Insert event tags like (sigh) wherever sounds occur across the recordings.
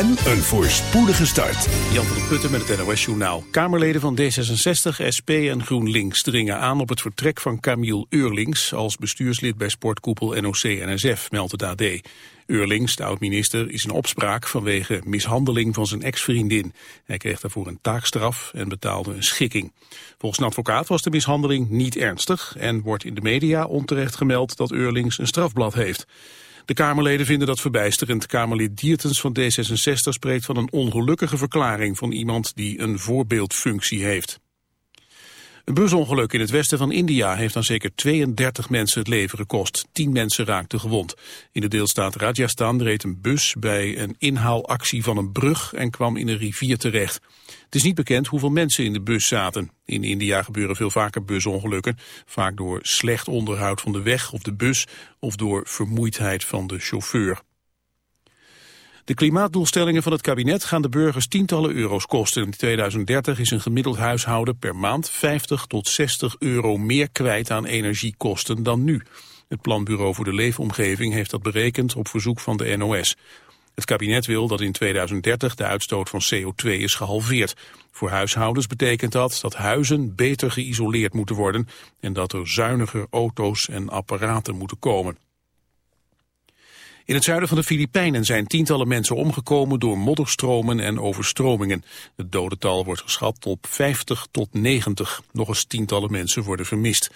en een voorspoedige start. Jan van der Putten met het NOS Journaal. Kamerleden van D66, SP en GroenLinks dringen aan op het vertrek van Camille Eurlings als bestuurslid bij sportkoepel NOC-NSF, meldt het AD. Eurlings, de oud-minister, is in opspraak vanwege mishandeling van zijn ex-vriendin. Hij kreeg daarvoor een taakstraf en betaalde een schikking. Volgens een advocaat was de mishandeling niet ernstig en wordt in de media onterecht gemeld dat Eurlings een strafblad heeft. De Kamerleden vinden dat verbijsterend. Kamerlid Diertens van D66 spreekt van een ongelukkige verklaring van iemand die een voorbeeldfunctie heeft. Een busongeluk in het westen van India heeft aan zeker 32 mensen het leven gekost. 10 mensen raakten gewond. In de deelstaat Rajasthan reed een bus bij een inhaalactie van een brug en kwam in een rivier terecht. Het is niet bekend hoeveel mensen in de bus zaten. In India gebeuren veel vaker busongelukken, vaak door slecht onderhoud van de weg of de bus of door vermoeidheid van de chauffeur. De klimaatdoelstellingen van het kabinet gaan de burgers tientallen euro's kosten. In 2030 is een gemiddeld huishouden per maand 50 tot 60 euro meer kwijt aan energiekosten dan nu. Het Planbureau voor de Leefomgeving heeft dat berekend op verzoek van de NOS. Het kabinet wil dat in 2030 de uitstoot van CO2 is gehalveerd. Voor huishoudens betekent dat dat huizen beter geïsoleerd moeten worden... en dat er zuiniger auto's en apparaten moeten komen. In het zuiden van de Filipijnen zijn tientallen mensen omgekomen door modderstromen en overstromingen. Het dodental wordt geschat op 50 tot 90. Nog eens tientallen mensen worden vermist.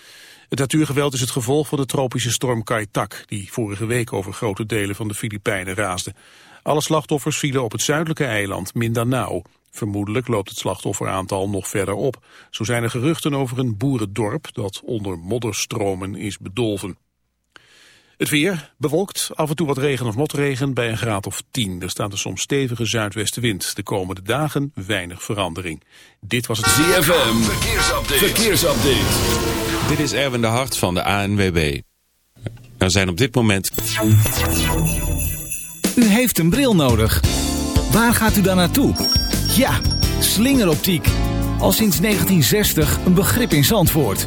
Het natuurgeweld is het gevolg van de tropische storm Kai-Tak... die vorige week over grote delen van de Filipijnen raasde. Alle slachtoffers vielen op het zuidelijke eiland Mindanao. Vermoedelijk loopt het slachtofferaantal nog verder op. Zo zijn er geruchten over een boerendorp dat onder modderstromen is bedolven. Het weer bewolkt, af en toe wat regen of motregen bij een graad of 10. Er staat een soms stevige zuidwestenwind. De komende dagen weinig verandering. Dit was het ZFM. Verkeersupdate. Verkeersupdate. Dit is Erwin de Hart van de ANWB. Er zijn op dit moment... U heeft een bril nodig. Waar gaat u dan naartoe? Ja, slingeroptiek. Al sinds 1960 een begrip in Zandvoort.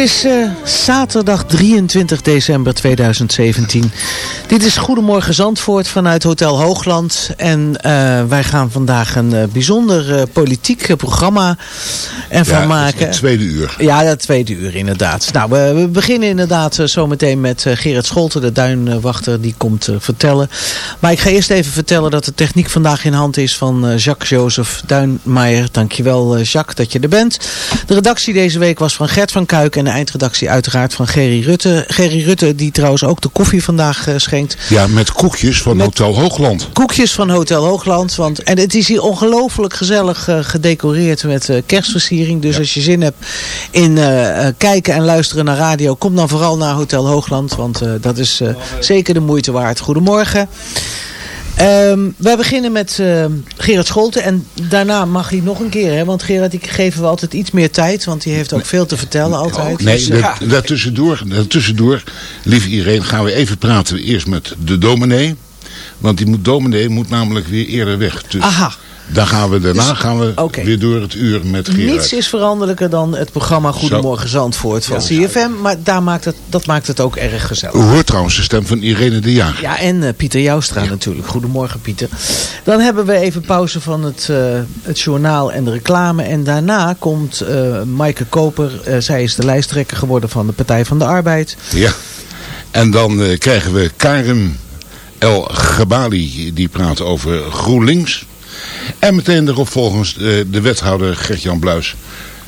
Is eh, zaterdag 23 december 2017. Dit is Goedemorgen Zandvoort vanuit Hotel Hoogland. En eh, wij gaan vandaag een eh, bijzonder eh, politiek programma ervan Ja, maken. Het tweede uur. Ja, dat tweede uur inderdaad. Nou, we, we beginnen inderdaad zometeen met Gerrit Scholten, de duinwachter, die komt vertellen. Maar ik ga eerst even vertellen dat de techniek vandaag in hand is van Jacques-Joseph Duinmaier. Dankjewel Jacques dat je er bent. De redactie deze week was van Gert van Kuik en de eindredactie uiteraard van Gerry Rutte. Gerry Rutte die trouwens ook de koffie vandaag eh, schenkt. Ja, met koekjes van Met- Hotel Hoogland. Koekjes van Hotel Hoogland. Want, en het is hier ongelooflijk gezellig eh, gedecoreerd met eh, kerstversiering. Dus als je zin hebt in eh, eh, kijken en luisteren naar radio, kom dan vooral naar Hotel Hoogland. Want eh, dat is eh, zeker de moeite waard. Goedemorgen. Ehm, wij beginnen met eh, Gerard Scholten en daarna mag hij nog een keer. Hè? Want Gerard, die geven we altijd iets meer tijd. Want die heeft ook veel te vertellen altijd. Nee, Dus, eh, daar- daartussendoor, daartussendoor, lieve iedereen, gaan we even praten eerst met de dominee. Want die moet, dominee moet namelijk weer eerder weg. Dus Aha. Dan gaan we, daarna Dus- gaan we weer door het uur met Gerard. Niets is veranderlijker dan het programma Goedemorgen Zandvoort van CFM. Maar daar maakt het, dat maakt het ook erg gezellig. U hoort trouwens de stem van Irene de Jager. Ja, en eh, Pieter Joustra natuurlijk. Goedemorgen Pieter. Dan hebben we even pauze van het, eh, het journaal en de reclame. En daarna komt eh Maaike Koper. Zij is de lijsttrekker geworden van de Partij van de Arbeid. Ja. En dan eh, krijgen we Karen El Gebali, die praat over GroenLinks. En meteen erop volgens eh, de wethouder Gert-Jan Bluis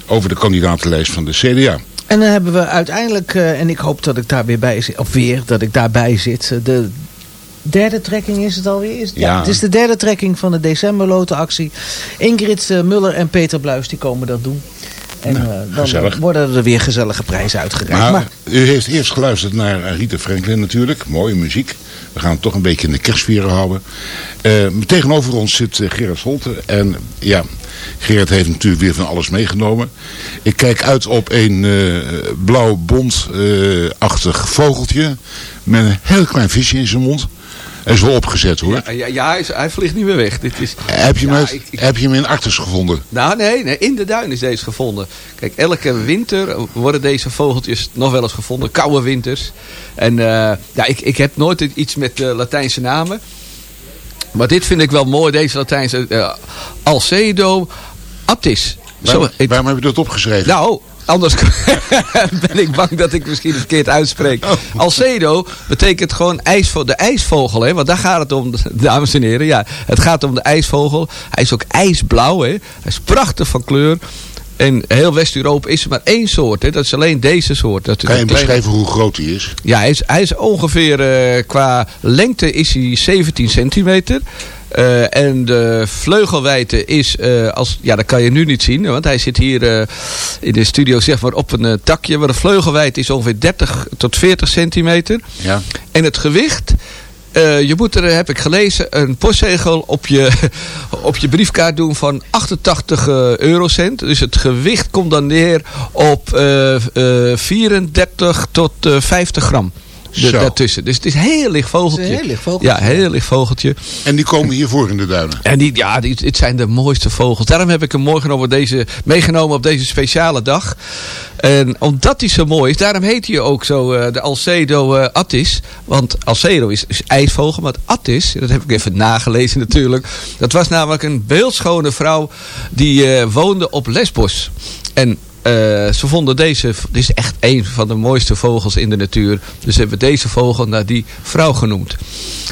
over de kandidatenlijst van de CDA. En dan hebben we uiteindelijk, eh, en ik hoop dat ik daar weer bij zit, of weer dat ik daarbij zit. eh, de derde trekking is het alweer? Is het? Ja. Ja. het is de derde trekking van de decemberlotenactie. Ingrid Muller en Peter Bluis die komen dat doen. En Nou, eh, dan worden er weer gezellige prijzen uitgereikt. Maar, Maar, u heeft eerst geluisterd naar Rita Franklin natuurlijk. Mooie muziek. We gaan het toch een beetje in de kerstvieren houden. Eh, tegenover ons zit eh, Gerard Holte. En ja, Gerard heeft natuurlijk weer van alles meegenomen. Ik kijk uit op een eh, blauw bondachtig vogeltje. Met een heel klein visje in zijn mond. Hij is wel opgezet hoor. Ja, ja, ja, hij, is- hij vliegt niet meer weg. Dit is, Heb, je hem Ja, uit- ik- ik- heb je hem in Artes gevonden? Nou nee, nee, in de duin is deze gevonden. Kijk, elke winter worden deze vogeltjes nog wel eens gevonden. Koude winters. En eh, ja, ik, ik heb nooit iets met eh, Latijnse namen. Maar dit vind ik wel mooi, deze Latijnse eh, Alcedo aptis. Zo, waarom heb je dat opgeschreven? nou, anders (laughs) ben ik bang dat ik misschien het verkeerd uitspreek. Alcedo betekent gewoon ijsvo de ijsvogel. Hè? Want daar gaat het om, (laughs) dames en heren. Ja, het gaat om de ijsvogel. Hij is ook ijsblauw. Hè? Hij is prachtig van kleur. En heel West-Europa is er maar één soort. Hè? Dat is alleen deze soort. Dat kan je hem beschrijven hoe groot hij is? ja, hij is, hij is ongeveer eh, qua lengte is hij 17 centimeter. Eh, en de vleugelwijdte is, eh, als, ja dat kan je nu niet zien, want hij zit hier eh, in de studio zeg maar op een takje. Maar de vleugelwijdte is ongeveer 30 tot 40 centimeter. Ja. En het gewicht, je moet er, heb ik gelezen, een postzegel op je, (laughs) op je briefkaart doen van 88 eh, eurocent. Dus het gewicht komt dan neer op eh, eh, 34 tot eh, 50 gram. De- daartussen. Dus het is een heel licht vogeltje. Heel licht vogeltje. Ja, heel licht vogeltje. En die komen hiervoor in de duinen. En die, ja, die, het zijn de mooiste vogels. Daarom heb ik hem genomen op deze, meegenomen op deze speciale dag. En omdat hij zo mooi is, daarom heet hij ook zo eh, de Alcedo eh, attis. Want Alcedo is, is ijsvogel, maar het attis, dat heb ik even nagelezen natuurlijk. Dat was namelijk een beeldschone vrouw die eh, woonde op Lesbos. En eh, ze vonden deze, dit is echt een van de mooiste vogels in de natuur. Dus hebben we deze vogel naar die vrouw genoemd.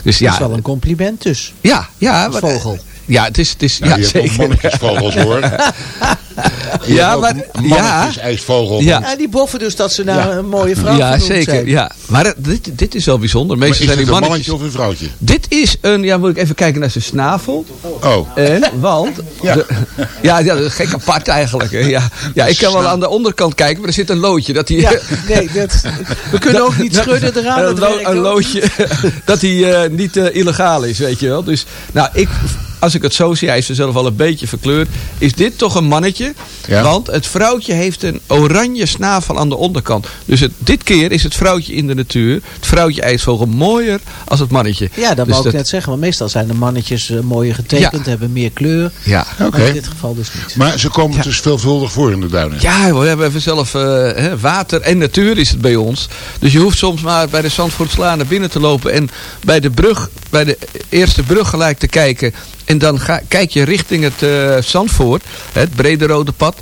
Dus dat ja, is wel een compliment dus. ja, ja. Vogel. Ja, het is, het is Nou, ja, je hebt ook zeker. mannetjesvogels hoor. (laughs) Ja, maar- ja. ijsvogel. Ja. Ja, die boffen dus dat ze naar een mooie vrouw ja, genoemd zeker. zijn. Ja. Maar dit, dit is wel bijzonder. Maar Meestal is zijn het die een mannetjes... mannetje of een vrouwtje? Dit is een, ja moet ik even kijken naar zijn snavel. Oh, En, want, (laughs) Ja. de- ja, ja, dat is gek apart eigenlijk. Hè. Ja, ja, ik kan wel aan de onderkant kijken, maar er zit een loodje. Dat die, Ja, nee, dat, we (laughs) kunnen ook niet schudden eraan. een, lo- een loodje dat hij eh, niet eh, illegaal is, weet je wel. Dus, nou, ik, als ik het zo zie, hij is er zelf al een beetje verkleurd. Is dit toch een mannetje? Ja. Want het vrouwtje heeft een oranje snavel aan de onderkant. Dus het, dit keer is het vrouwtje in de natuur, het vrouwtje ijsvogel, mooier als het mannetje. Ja, dat Dus wou ik net zeggen. Want meestal zijn de mannetjes eh, mooier getekend, hebben meer kleur. Ja. oké. Maar in dit geval dus niet. Maar ze komen dus veelvuldig voor in de duinen. Ja, we hebben even zelf eh, hè, water en natuur is het bij ons. Dus je hoeft soms maar bij de Zandvoortslaan naar binnen te lopen en bij de brug, bij de eerste brug gelijk te kijken. En dan ga, kijk je richting het eh, Zandvoort, het brede rode pad,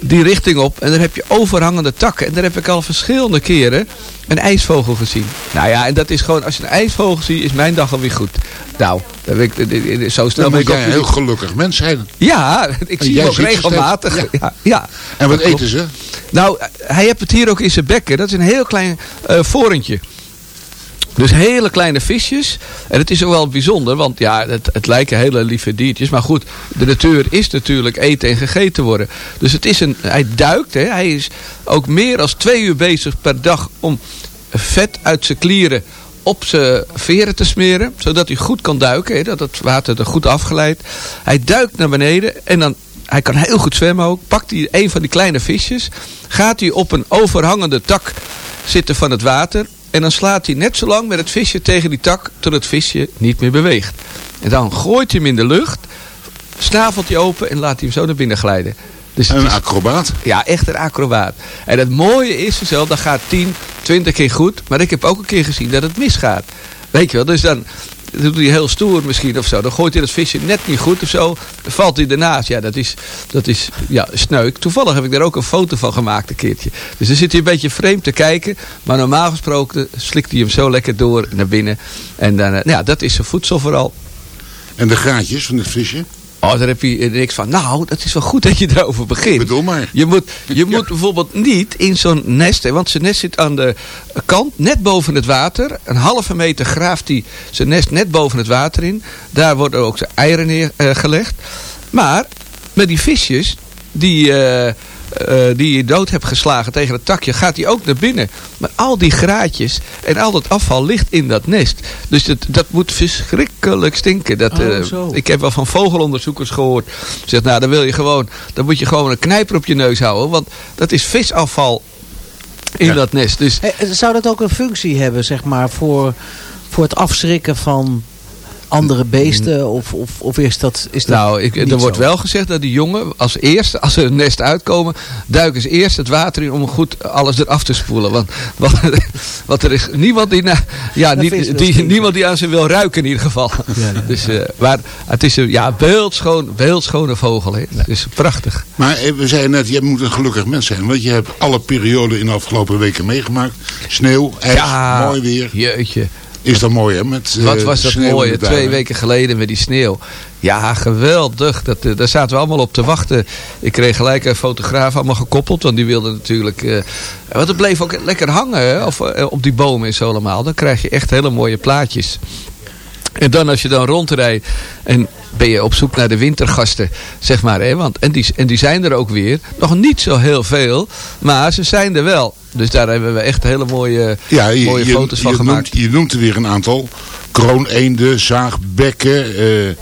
die richting op. En dan heb je overhangende takken. En daar heb ik al verschillende keren een ijsvogel gezien. Nou ja, en dat is gewoon, als je een ijsvogel ziet, is mijn dag alweer goed. Nou, ik, eh, eh, zo snel ben ik een heel gelukkig mens zijn. Ja, (laughs) ik zie hem ook regelmatig. Ja. Ja, En wat eten ze? Nou, hij heeft het hier ook in zijn bekken. Dat is een heel klein eh vorentje. Dus hele kleine visjes. En het is ook wel bijzonder, want ja, het, het lijken hele lieve diertjes. Maar goed, de natuur is natuurlijk eten en gegeten worden. Dus het is een, hij duikt, hè. hij is ook meer dan twee uur bezig per dag om vet uit zijn klieren op zijn veren te smeren. Zodat hij goed kan duiken, hè, dat het water er goed afglijdt. Hij duikt naar beneden en dan hij kan heel goed zwemmen ook. Pakt hij een van die kleine visjes. Gaat hij op een overhangende tak zitten van het water. En dan slaat hij net zo lang met het visje tegen die tak. Tot het visje niet meer beweegt. En dan gooit hij hem in de lucht. Snavelt hij open en laat hij hem zo naar binnen glijden. Dus Een is- acrobaat. ja, echt een acrobaat. En het mooie is dus wel, dat gaat 10, 20 keer goed. Maar ik heb ook een keer gezien dat het misgaat. Weet je wel, dus dan doet hij heel stoer misschien of zo. Dan gooit hij het visje net niet goed of zo. Dan valt hij ernaast. Ja, dat is, dat is ja, sneuk. Toevallig heb ik daar ook een foto van gemaakt een keertje. Dus dan zit hij een beetje vreemd te kijken. Maar normaal gesproken slikt hij hem zo lekker door naar binnen. En dan, eh, ja, dat is zijn voedsel vooral. En de graatjes van het visje? Oh, daar heb je niks van. Nou, dat is wel goed dat je erover begint. Bedoel maar. Je moet, je moet bijvoorbeeld niet in zo'n nest, hè, want zijn nest zit aan de kant, net boven het water. Een halve meter graaft hij zijn nest net boven het water in. Daar worden ook zijn eieren neergelegd. maar met die visjes, die, eh, eh, die je dood hebt geslagen tegen het takje, gaat hij ook naar binnen. Maar al die graatjes en al dat afval ligt in dat nest. Dus dat, dat moet verschrikkelijk stinken. Dat, Oh, eh, ik heb wel van vogelonderzoekers gehoord. Zegt, nou, dan wil je gewoon, dan moet je gewoon een knijper op je neus houden. Want dat is visafval in Ja. dat nest. Dus Eh, Zou dat ook een functie hebben, zeg maar, voor, voor het afschrikken van andere beesten? Of, of, of is dat, is dat nou, ik, niet er wordt zo? wel gezegd dat die jongen als eerste, als ze een nest uitkomen, duiken ze eerst het water in om goed alles eraf te spoelen. Want, want, (laughs) want er is niemand die, na, ja, Dat niet, die, niemand die aan ze wil ruiken in ieder geval. Dus, eh, maar het is een ja, beeldschoon, beeldschone vogel. Hè. Het is prachtig. Maar eh, we zeiden net, jij moet een gelukkig mens zijn. Want je hebt alle perioden in de afgelopen weken meegemaakt. Sneeuw, ijs, mooi weer. Jeetje. Is dat mooi hè? Met, eh, Wat was dat sneeuw in mooi, de hè, twee duinen. weken geleden met die sneeuw. Ja, geweldig. Dat, eh, daar zaten we allemaal op te wachten. Ik kreeg gelijk een fotograaf allemaal gekoppeld. Want die wilde natuurlijk... eh, want het bleef ook lekker hangen hè, of, op die bomen en zo allemaal. Dan krijg je echt hele mooie plaatjes. En dan als je dan rondrijdt en ben je op zoek naar de wintergasten, zeg maar. Hè? Want, en, die, en die zijn er ook weer. Nog niet zo heel veel, maar ze zijn er wel. Dus daar hebben we echt hele mooie, Ja, je, mooie je- foto's van je gemaakt. Noemt, je noemt er weer een aantal. Krooneenden, zaagbekken, eh, eh,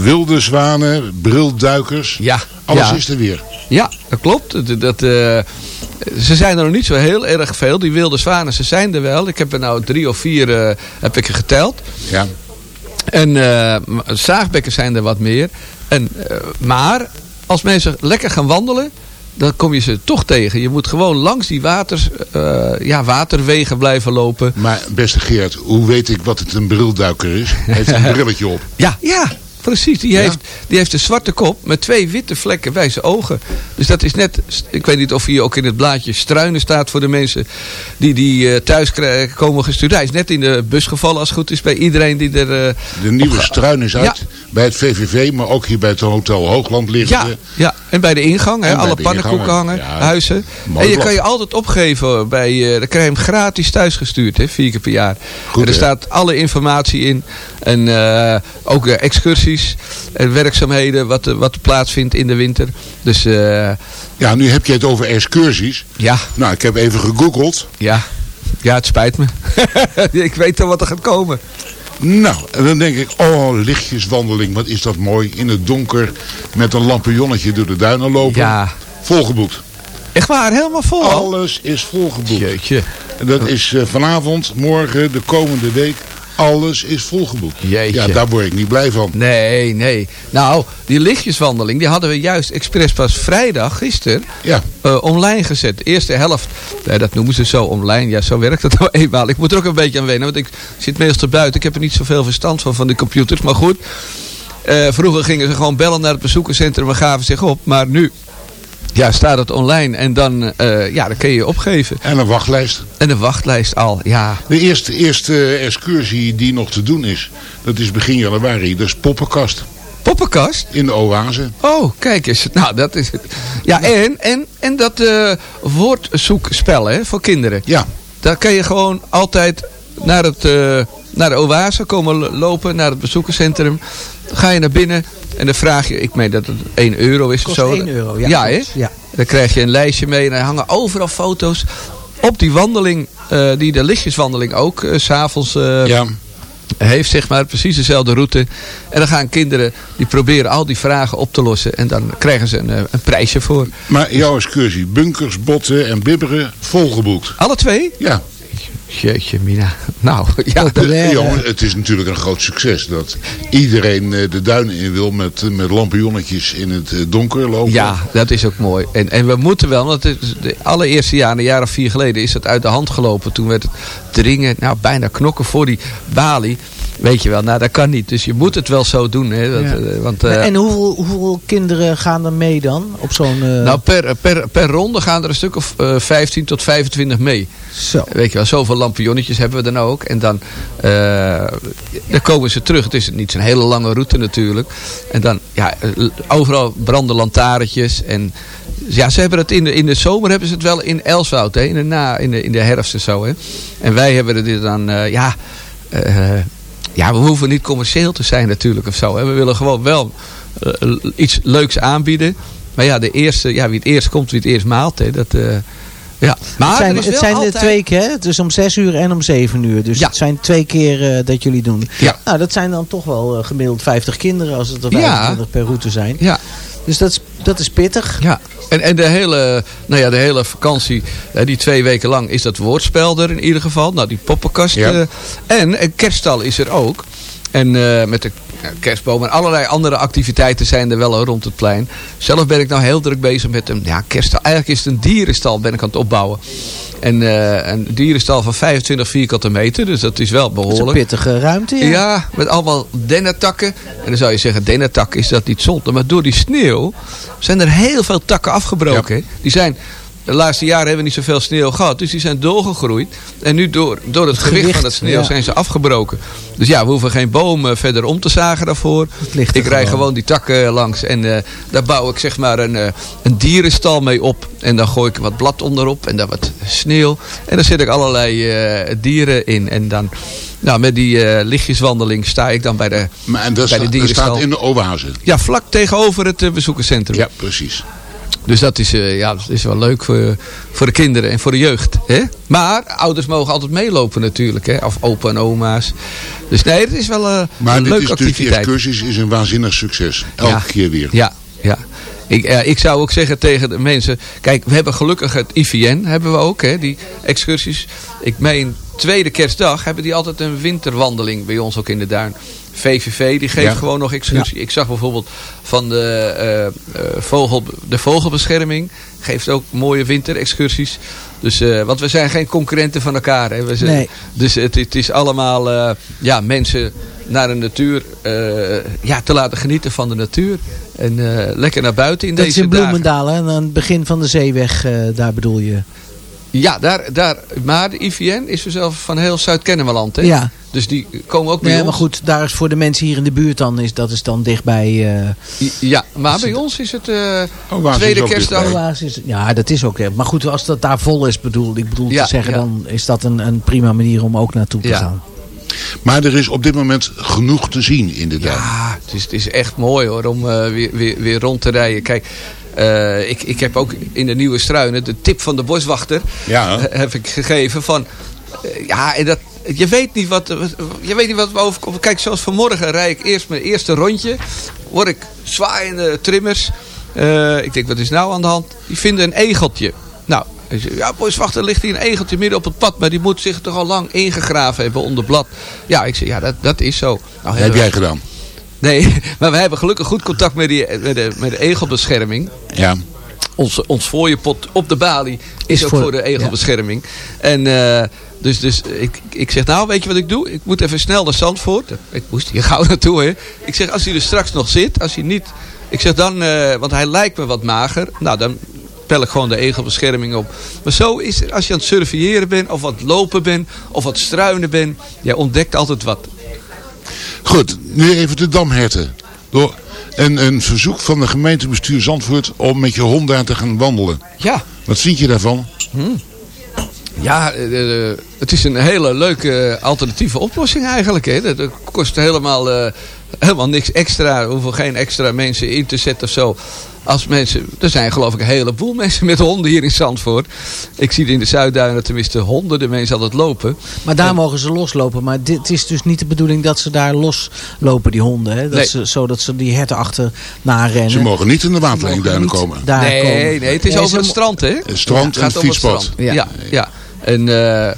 wilde zwanen, brilduikers. Ja, Alles ja. is er weer. Ja, dat klopt. Dat, dat, eh, ze zijn er nog niet zo heel erg veel. Die wilde zwanen, ze zijn er wel. Ik heb er nou drie of vier heb ik er geteld. Ja. En eh, zaagbekken zijn er wat meer. En, eh, maar als mensen lekker gaan wandelen, dan kom je ze toch tegen. Je moet gewoon langs die waters, eh, ja, waterwegen blijven lopen. Maar beste Geert, hoe weet ik wat het een brilduiker is? Hij heeft een (laughs) brilletje op. Ja, ja. Precies. Die, heeft, die heeft een zwarte kop met twee witte vlekken bij zijn ogen. Dus dat is net, ik weet niet of hier ook in het blaadje struinen staat voor de mensen die, die eh, thuis komen gestuurd. Hij is net in de bus gevallen als het goed is bij iedereen die er... eh, De nieuwe struin is uit Ja. bij het VVV, maar ook hier bij het Hotel Hoogland liggen Ja, ja, en bij de ingang, hè, alle de pannenkoeken ingang, hangen, ja. huizen. En je kan je altijd opgeven bij, eh dan krijg je hem gratis thuisgestuurd, hè, vier keer per jaar. Goed, en er staat alle informatie in. En eh, ook eh, excursies en werkzaamheden, wat, er- wat plaatsvindt in de winter. Dus eh, Ja, nu heb je het over excursies. ja, Nou, ik heb even gegoogeld. ja, ja, het spijt me. (laughs) ik weet al wat er gaat komen. Nou, en dan denk ik, oh, lichtjeswandeling, wat is dat mooi. In het donker, met een lampionnetje door de duinen lopen. Ja, Volgeboekt. echt waar, helemaal vol. al. Alles is volgeboekt. Jeetje. En dat is eh, vanavond, morgen, de komende week. Alles is volgeboekt. Jeetje. Ja, daar word ik niet blij van. Nee, nee. Nou, die lichtjeswandeling, die hadden we juist expres pas vrijdag, gisteren, Ja, eh, online gezet. De eerste helft, nee, dat noemen ze zo online. Ja, zo werkt het (laughs) nou eenmaal. Ik moet er ook een beetje aan wennen, want ik zit meestal buiten. Ik heb er niet zoveel verstand van, van die computers. Maar goed, eh, vroeger gingen ze gewoon bellen naar het bezoekerscentrum en gaven zich op. Maar nu ja, staat het online en dan, eh, ja, dan kun je je opgeven. en een wachtlijst. En de wachtlijst al, ja. De eerste, eerste excursie die nog te doen is, dat is begin januari. Dat is Poppenkast Poppenkast? in de Oase. Oh, kijk eens. Nou, dat is het. Ja, en, en, en dat eh woordzoekspel hè, voor kinderen. Ja, Daar kan je gewoon altijd naar, het, eh, naar de oase komen lo- lopen, naar het bezoekerscentrum. Ga je naar binnen en dan vraag je, ik meen dat het 1 euro is Kost of zo. 1 euro, ja. Ja, hè? Ja. Dan krijg je een lijstje mee en er hangen overal foto's. Op die wandeling, eh, die de lichtjeswandeling ook, eh, s s'avonds eh, ja. heeft zeg maar precies dezelfde route. En dan gaan kinderen, die proberen al die vragen op te lossen. En dan krijgen ze een, eh, een prijsje voor. Maar jouw excursie, bunkers, botten en bibberen, volgeboekt. Alle twee? Ja, Jeetje, Mina. (laughs) Nou, ja. Jongen, hè? het is natuurlijk een groot succes dat iedereen eh, de duinen in wil met, met lampionnetjes in het eh, donker lopen. Ja, dat is ook mooi. En, en we moeten wel, want het is de allereerste jaar, een jaar of vier geleden, is dat uit de hand gelopen. Toen werd het dringen, nou bijna knokken voor die balie. Weet je wel, nou dat kan niet. Dus je moet het wel zo doen. Hè, dat, Ja. eh, want, eh, en hoeveel, hoeveel kinderen gaan er mee dan? Op zo'n... eh, nou, per, per, per ronde gaan er een stuk of eh 15 tot 25 mee. zo. Weet je wel, zoveel lampionnetjes hebben we dan ook. En dan, dan komen ze terug. Het is niet zo'n hele lange route natuurlijk. En dan, ja, overal branden lantaarntjes. En ja, ze hebben het in de, in de zomer hebben ze het wel in Elswoud. Hè, in, de na, in, de, in de herfst en zo. Hè. En wij hebben het dan, ja... ja, we hoeven niet commercieel te zijn natuurlijk of zo. Hè. We willen gewoon wel eh, iets leuks aanbieden. Maar ja, de eerste, ja, wie het eerst komt, wie het eerst maalt. Hè, dat, eh, ja. Maar het zijn, het zijn altijd- twee keer, hè? Dus om zes uur en om zeven uur. Dus Ja. het zijn twee keer eh, dat jullie doen. Ja. Nou, dat zijn dan toch wel gemiddeld 50 kinderen als het er Ja. 25 per route zijn. Ja, Dus dat is, dat is pittig. Ja, en, en de, hele, nou ja, de hele vakantie, eh, die twee weken lang, is dat woordspel er in ieder geval. Nou, die poppenkast. Ja. eh, en een kerststal is er ook. En eh, met de ja, kerstboom en allerlei andere activiteiten zijn er wel rond het plein. Zelf ben ik nou heel druk bezig met een ja, kerststal. Eigenlijk is het een dierenstal ben ik aan het opbouwen. En eh, een dierenstal van 25 vierkante meter, dus dat is wel is een behoorlijk. pittige ruimte, ja. Ja, met allemaal dennetakken. En dan zou je zeggen, dennetak is dat niet zonde. Maar door die sneeuw zijn er heel veel takken afgebroken. Die zijn, de laatste jaren hebben we niet zoveel sneeuw gehad. Dus die zijn doorgegroeid. En nu door, door het, gewicht, gewicht, van het sneeuw ja. zijn ze afgebroken. Dus ja, we hoeven geen bomen verder om te zagen daarvoor. ligt Ik rij gewoon. gewoon die takken langs. En eh, daar bouw ik zeg maar een, eh, een dierenstal mee op. En dan gooi ik wat blad onderop. En dan wat sneeuw. En dan zet ik allerlei eh, dieren in. En dan... Nou, met die eh, lichtjeswandeling sta ik dan bij de, Maar, en dat, bij de dat dierenstal. staat in de Oase. Ja, vlak tegenover het eh, bezoekerscentrum. Ja, precies. Dus dat is, eh, ja, dat is wel leuk voor, voor de kinderen en voor de jeugd. Hè? Maar ouders mogen altijd meelopen natuurlijk. Hè? Of opa en oma's. Dus nee, het is wel eh, Maar een leuke is dus, die activiteit. excursies is een waanzinnig succes. Elke Ja. keer weer. Ja, ja. Ik, eh, ik zou ook zeggen tegen de mensen... Kijk, we hebben gelukkig het IVN, hebben we ook, hè, die excursies. Ik meen, tweede kerstdag hebben die altijd een winterwandeling bij ons ook in de duin. VVV, die geeft Ja. gewoon nog excursie. Ik zag bijvoorbeeld van de, eh, vogel, de vogelbescherming... geeft ook mooie winterexcursies. Dus, eh, want we zijn geen concurrenten van elkaar. Hè. We zijn, Nee. Dus het, het is allemaal ja, mensen naar de natuur, ja, te laten genieten van de natuur. En lekker naar buiten in Dat is deze in dagen. Bloemendaal, hè? aan het begin van de zeeweg, daar bedoel je. Ja, daar, daar, maar de IVN is er zelf van heel Zuid-Kennemerland. hè? Ja. Dus die komen ook bij Nee, ons. maar goed, daar is voor de mensen hier in de buurt dan, is, dat is dan dichtbij... eh Ja, maar bij ons is het eh, tweede is kerstdag. Oasis. Ja, dat is ook... Maar goed, als dat daar vol is, bedoel, ik bedoel Ja, te zeggen, ja. dan is dat een, een prima manier om ook naartoe te Ja. gaan. Maar er is op dit moment genoeg te zien in de duin. Ja, het is, het is echt mooi hoor, om eh, weer, weer, weer rond te rijden. Kijk, eh, ik, ik heb ook in de Nieuwe Struinen de tip van de boswachter Ja. (laughs) heb ik gegeven van... ja, en dat, je weet niet wat, wat- je weet niet wat we overkomt. Kijk, zoals vanmorgen rijd ik eerst mijn eerste rondje. Word ik zwaaiende trimmers. Eh, ik denk, wat is nou aan de hand? Die vinden een egeltje. Nou, hij zei, ja, boswachter ligt hier een egeltje midden op het pad. Maar die moet zich toch al lang ingegraven hebben onder blad. Ja, ik zeg, ja, dat, dat is zo. Nou, Dat heb jij gedaan. Nee, (laughs) maar we hebben gelukkig goed contact met, die, met, de, met de egelbescherming. Ja. Ons, ons fooiepot op de balie is, Is ook voor- voor, de egelbescherming. En eh, dus, dus ik, ik zeg, nou weet je wat ik doe? Ik moet even snel naar Zandvoort. Ik moest hier gauw (laughs) naartoe. Hè. Ik zeg, als hij er straks nog zit, als hij niet... Ik zeg dan, eh, want hij lijkt me wat mager. Nou, dan pel ik gewoon de egelbescherming op. Maar zo is het, als je aan het surveilleren bent, of aan het lopen bent, of aan het struinen bent. Jij ontdekt altijd wat. Goed, nu even de damherten. Door een, een verzoek van de gemeentebestuur Zandvoort om met je hond daar te gaan wandelen. Ja, Wat vind je daarvan? Ja, eh, eh, het is een hele leuke alternatieve oplossing eigenlijk. Hè. Dat, kost helemaal, eh, helemaal niks extra. We hoeven geen extra mensen in te zetten of zo. Als mensen, er zijn geloof ik een heleboel mensen met honden hier in Zandvoort. Ik zie in de Zuidduinen tenminste honderden mensen altijd lopen. Maar daar mogen ze loslopen. Maar dit is dus niet de bedoeling dat ze daar loslopen, die honden. Hè? Dat Nee. ze, zodat ze die herten achterna rennen. Ze mogen niet in de niet komen. Daar nee, komen. nee, het is Nee, over het strand hè. Het strand Ja, en het gaat over het fietspad. strand. Ja. Ja, ja. En, eh,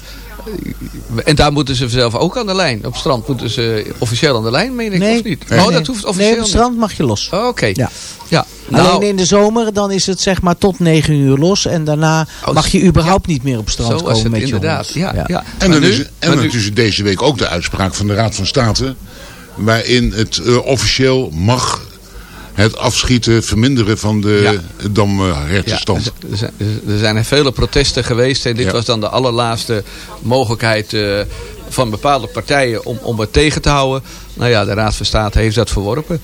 en daar moeten ze zelf ook aan de lijn. Op strand moeten ze officieel aan de lijn, meen ik, Nee. of niet? Nee, oh, nee. dat hoeft Nee, officieel op het strand mag je los. Oh, Oké. Ja. Ja. Nou, Alleen in de zomer, dan is het zeg maar tot 9 uur los. En daarna Oh, mag je überhaupt niet meer op strand Zo komen het met je inderdaad. Ja, ja. En dan, nu- is, en dan nu- is er deze week ook de uitspraak van de Raad van State. Waarin het eh, officieel mag het afschieten, verminderen van de Ja. ja. damhertenstand. Ja, er, zijn, er vele protesten geweest. En dit Ja. was dan de allerlaatste mogelijkheid eh, van bepaalde partijen om, om het tegen te houden. Nou ja, de Raad van State heeft dat verworpen.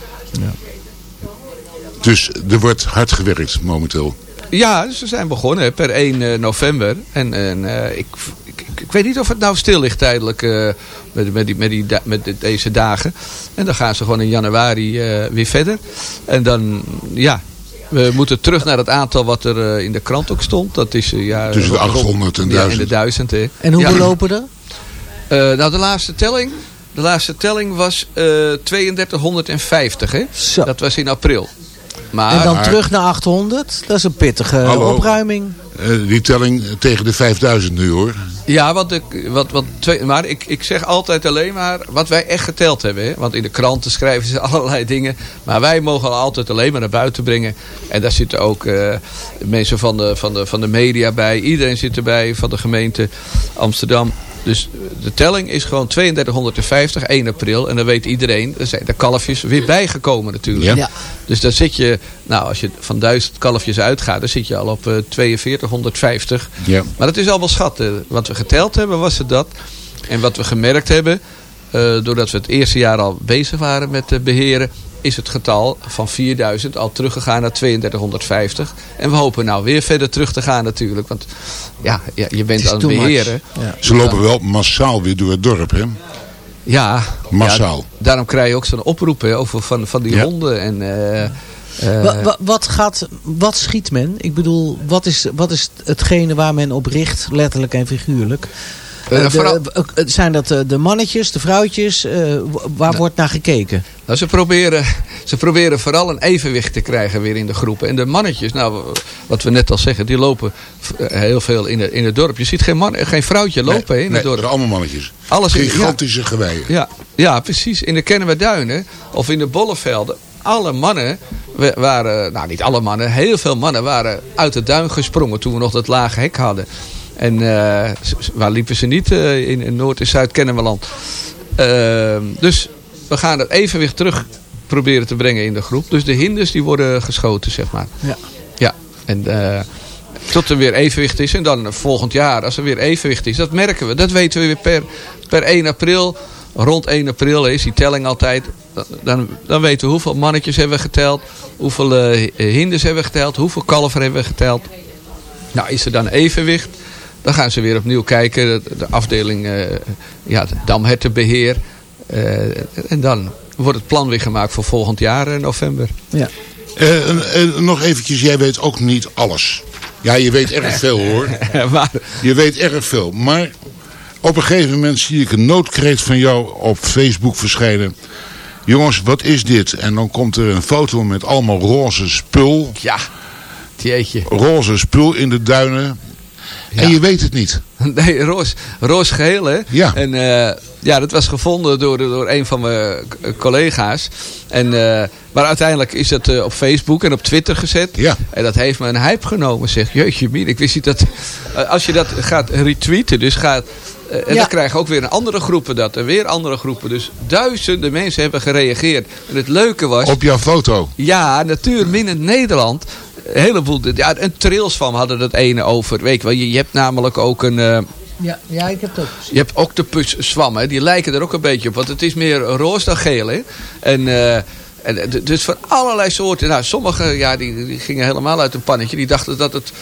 Dus er wordt hard gewerkt momenteel. Ja, ze zijn begonnen per 1 eh, november. En, en eh, ik, ik, weet niet of het nou stil ligt tijdelijk eh, met, met, die, met, die, met deze dagen. En dan gaan ze gewoon in januari eh, weer verder. En dan, ja, we moeten terug naar het aantal wat er eh, in de krant ook stond. Dat is ja, Tussen de rond- 800 en Ja, 1000. in de duizend. Hè. En Ja. lopen er? Eh, nou, de laatste telling, de laatste telling was eh 3250. Hè? Zo. Dat was in april. Maar, en dan maar- terug naar 800. Dat is een pittige Hallo. opruiming. Eh, die telling tegen de 5000 nu hoor. Ja, want ik, wat, wat, twee, maar ik, ik zeg altijd alleen maar wat wij echt geteld hebben. Hè? Want in de kranten schrijven ze (laughs) allerlei dingen. Maar wij mogen altijd alleen maar naar buiten brengen. En daar zitten ook eh, mensen van de, van, de, van de media bij. Iedereen zit erbij van de gemeente Amsterdam. Dus de telling is gewoon 3250, 1 april. En dan weet iedereen, er zijn de kalfjes weer bijgekomen natuurlijk. Ja. Ja. Dus dan zit je, nou als je van duizend kalfjes uitgaat, dan zit je al op eh 4250. Ja. Maar dat is al wel schat. eh. Wat we geteld hebben was het dat. En wat we gemerkt hebben, eh, doordat we het eerste jaar al bezig waren met eh, beheren, is het getal van 4000 al teruggegaan naar 3250. En we hopen nou weer verder terug te gaan natuurlijk. Want ja, ja je bent aan het beheren. Ja. Ze lopen wel massaal weer door het dorp hè. Ja, Massaal. ja, daarom krijg je ook zo'n oproep hè, over van, van die Ja. honden. En, eh, eh, Wa- wa- wat, gaat, wat schiet men? Ik bedoel, wat is, wat is hetgene waar men op richt, letterlijk en figuurlijk? Eh, Eh, de- eh, zijn dat eh, de mannetjes, de vrouwtjes? Eh, waar wordt naar gekeken? Nou, ze proberen, ze proberen vooral een evenwicht te krijgen weer in de groepen. En de mannetjes, nou, wat we net al zeggen, die lopen heel veel in, de, in het dorp. Je ziet geen, man, geen vrouwtje lopen hè, in nee, het dorp. zijn allemaal mannetjes. Alles in- Gigantische geweien. Ja, ja, precies. In de Kennemerduinen of in de Bollevelden. Alle mannen waren, nou niet alle mannen, heel veel mannen waren uit de duin gesprongen toen we nog dat lage hek hadden. En eh, waar liepen ze niet? Eh, in, in Noord- en Zuid-Kennemerland. Ehm, dus we gaan het evenwicht terug proberen te brengen in de groep. Dus de hinders die worden geschoten, zeg maar. Ja. Ja, en eh, tot er weer evenwicht is. En dan volgend jaar, als er weer evenwicht is, dat merken we. Dat weten we weer per, per 1 april. Rond 1 april is die telling altijd. Dan, dan weten we hoeveel mannetjes hebben we geteld. Hoeveel eh, hinders hebben we geteld. Hoeveel kalver hebben we geteld. Nou, is er dan evenwicht? Dan gaan ze weer opnieuw kijken. De, de afdeling eh ja, damhertenbeheer. Eh, en dan wordt het plan weer gemaakt voor volgend jaar in november. Ja. Eh, en- en nog eventjes, jij weet ook niet alles. Ja, je weet erg veel hoor. (laughs) maar, Je weet erg veel. Maar op een gegeven moment zie ik een noodkreet van jou op Facebook verschijnen. Jongens, wat is dit? En dan komt er een foto met allemaal roze spul. ja, jeetje. Roze spul in de duinen. En je weet het niet. (laughs) Nee, roos, roos geheel hè. Ja. En eh, ja, dat was gevonden door, door een van mijn k- collega's. En, eh, maar uiteindelijk is dat eh, op Facebook en op Twitter gezet. Ja. En dat heeft me een hype genomen. Zeg, jeetje mien, ik wist niet dat... eh, als je dat gaat retweeten, dus gaat... eh, en Ja. dan krijgen ook weer andere groepen dat. En weer andere groepen. Dus duizenden mensen hebben gereageerd. En het leuke was... Op jouw foto. Ja, natuurlijk. Binnen Nederland. Een heleboel. Ja, en Trails van hadden het ene over. Weet je wel, je, je hebt namelijk ook een. eh, Ja, ja, ik heb het ook. je hebt octopus zwammen. Die lijken er ook een beetje op. Want het is meer roze dan geel. Hè? En, eh, en d- dus van allerlei soorten. Nou, sommige ja, die, die gingen helemaal uit een pannetje. Die dachten dat het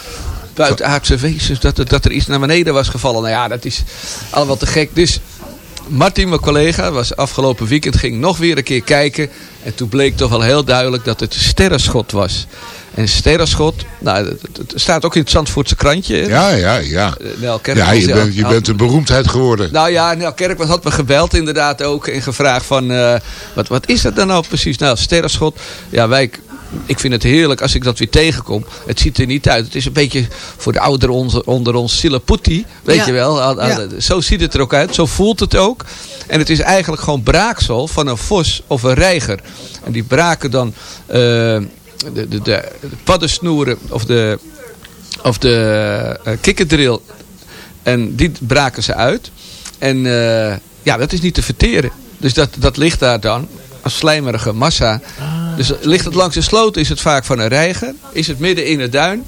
buitenaardse wezens. Dat, het, dat er iets naar beneden was gevallen. Nou ja, dat is allemaal te gek. Dus Martin, mijn collega, was afgelopen weekend, ging nog weer een keer kijken. En toen bleek toch wel heel duidelijk dat het sterrenschot was. En sterrenschot, nou, het, staat ook in het Zandvoortse krantje. hè? Ja, ja, ja. Eh, Nel Kerkmans, Ja, je bent, je had- bent een beroemdheid geworden. nou ja, Nel Kerkman had me gebeld inderdaad ook en gevraagd van, eh, wat, wat is dat dan nou precies? Nou, sterrenschot, ja wij, ik vind het heerlijk als ik dat weer tegenkom. Het ziet er niet uit. Het is een beetje voor de ouderen onder, onder ons Silaputti, weet Ja. je wel. Ja. Zo ziet het er ook uit, zo voelt het ook. En het is eigenlijk gewoon braaksel van een vos of een reiger. En die braken dan eh, de, de, de, de paddensnoeren of de, of de eh, kikkerdril en die braken ze uit. En eh, ja, dat is niet te verteren. Dus dat, dat ligt daar dan als slijmerige massa. Dus ligt het langs de sloot is het vaak van een reiger. Is het midden in het duin.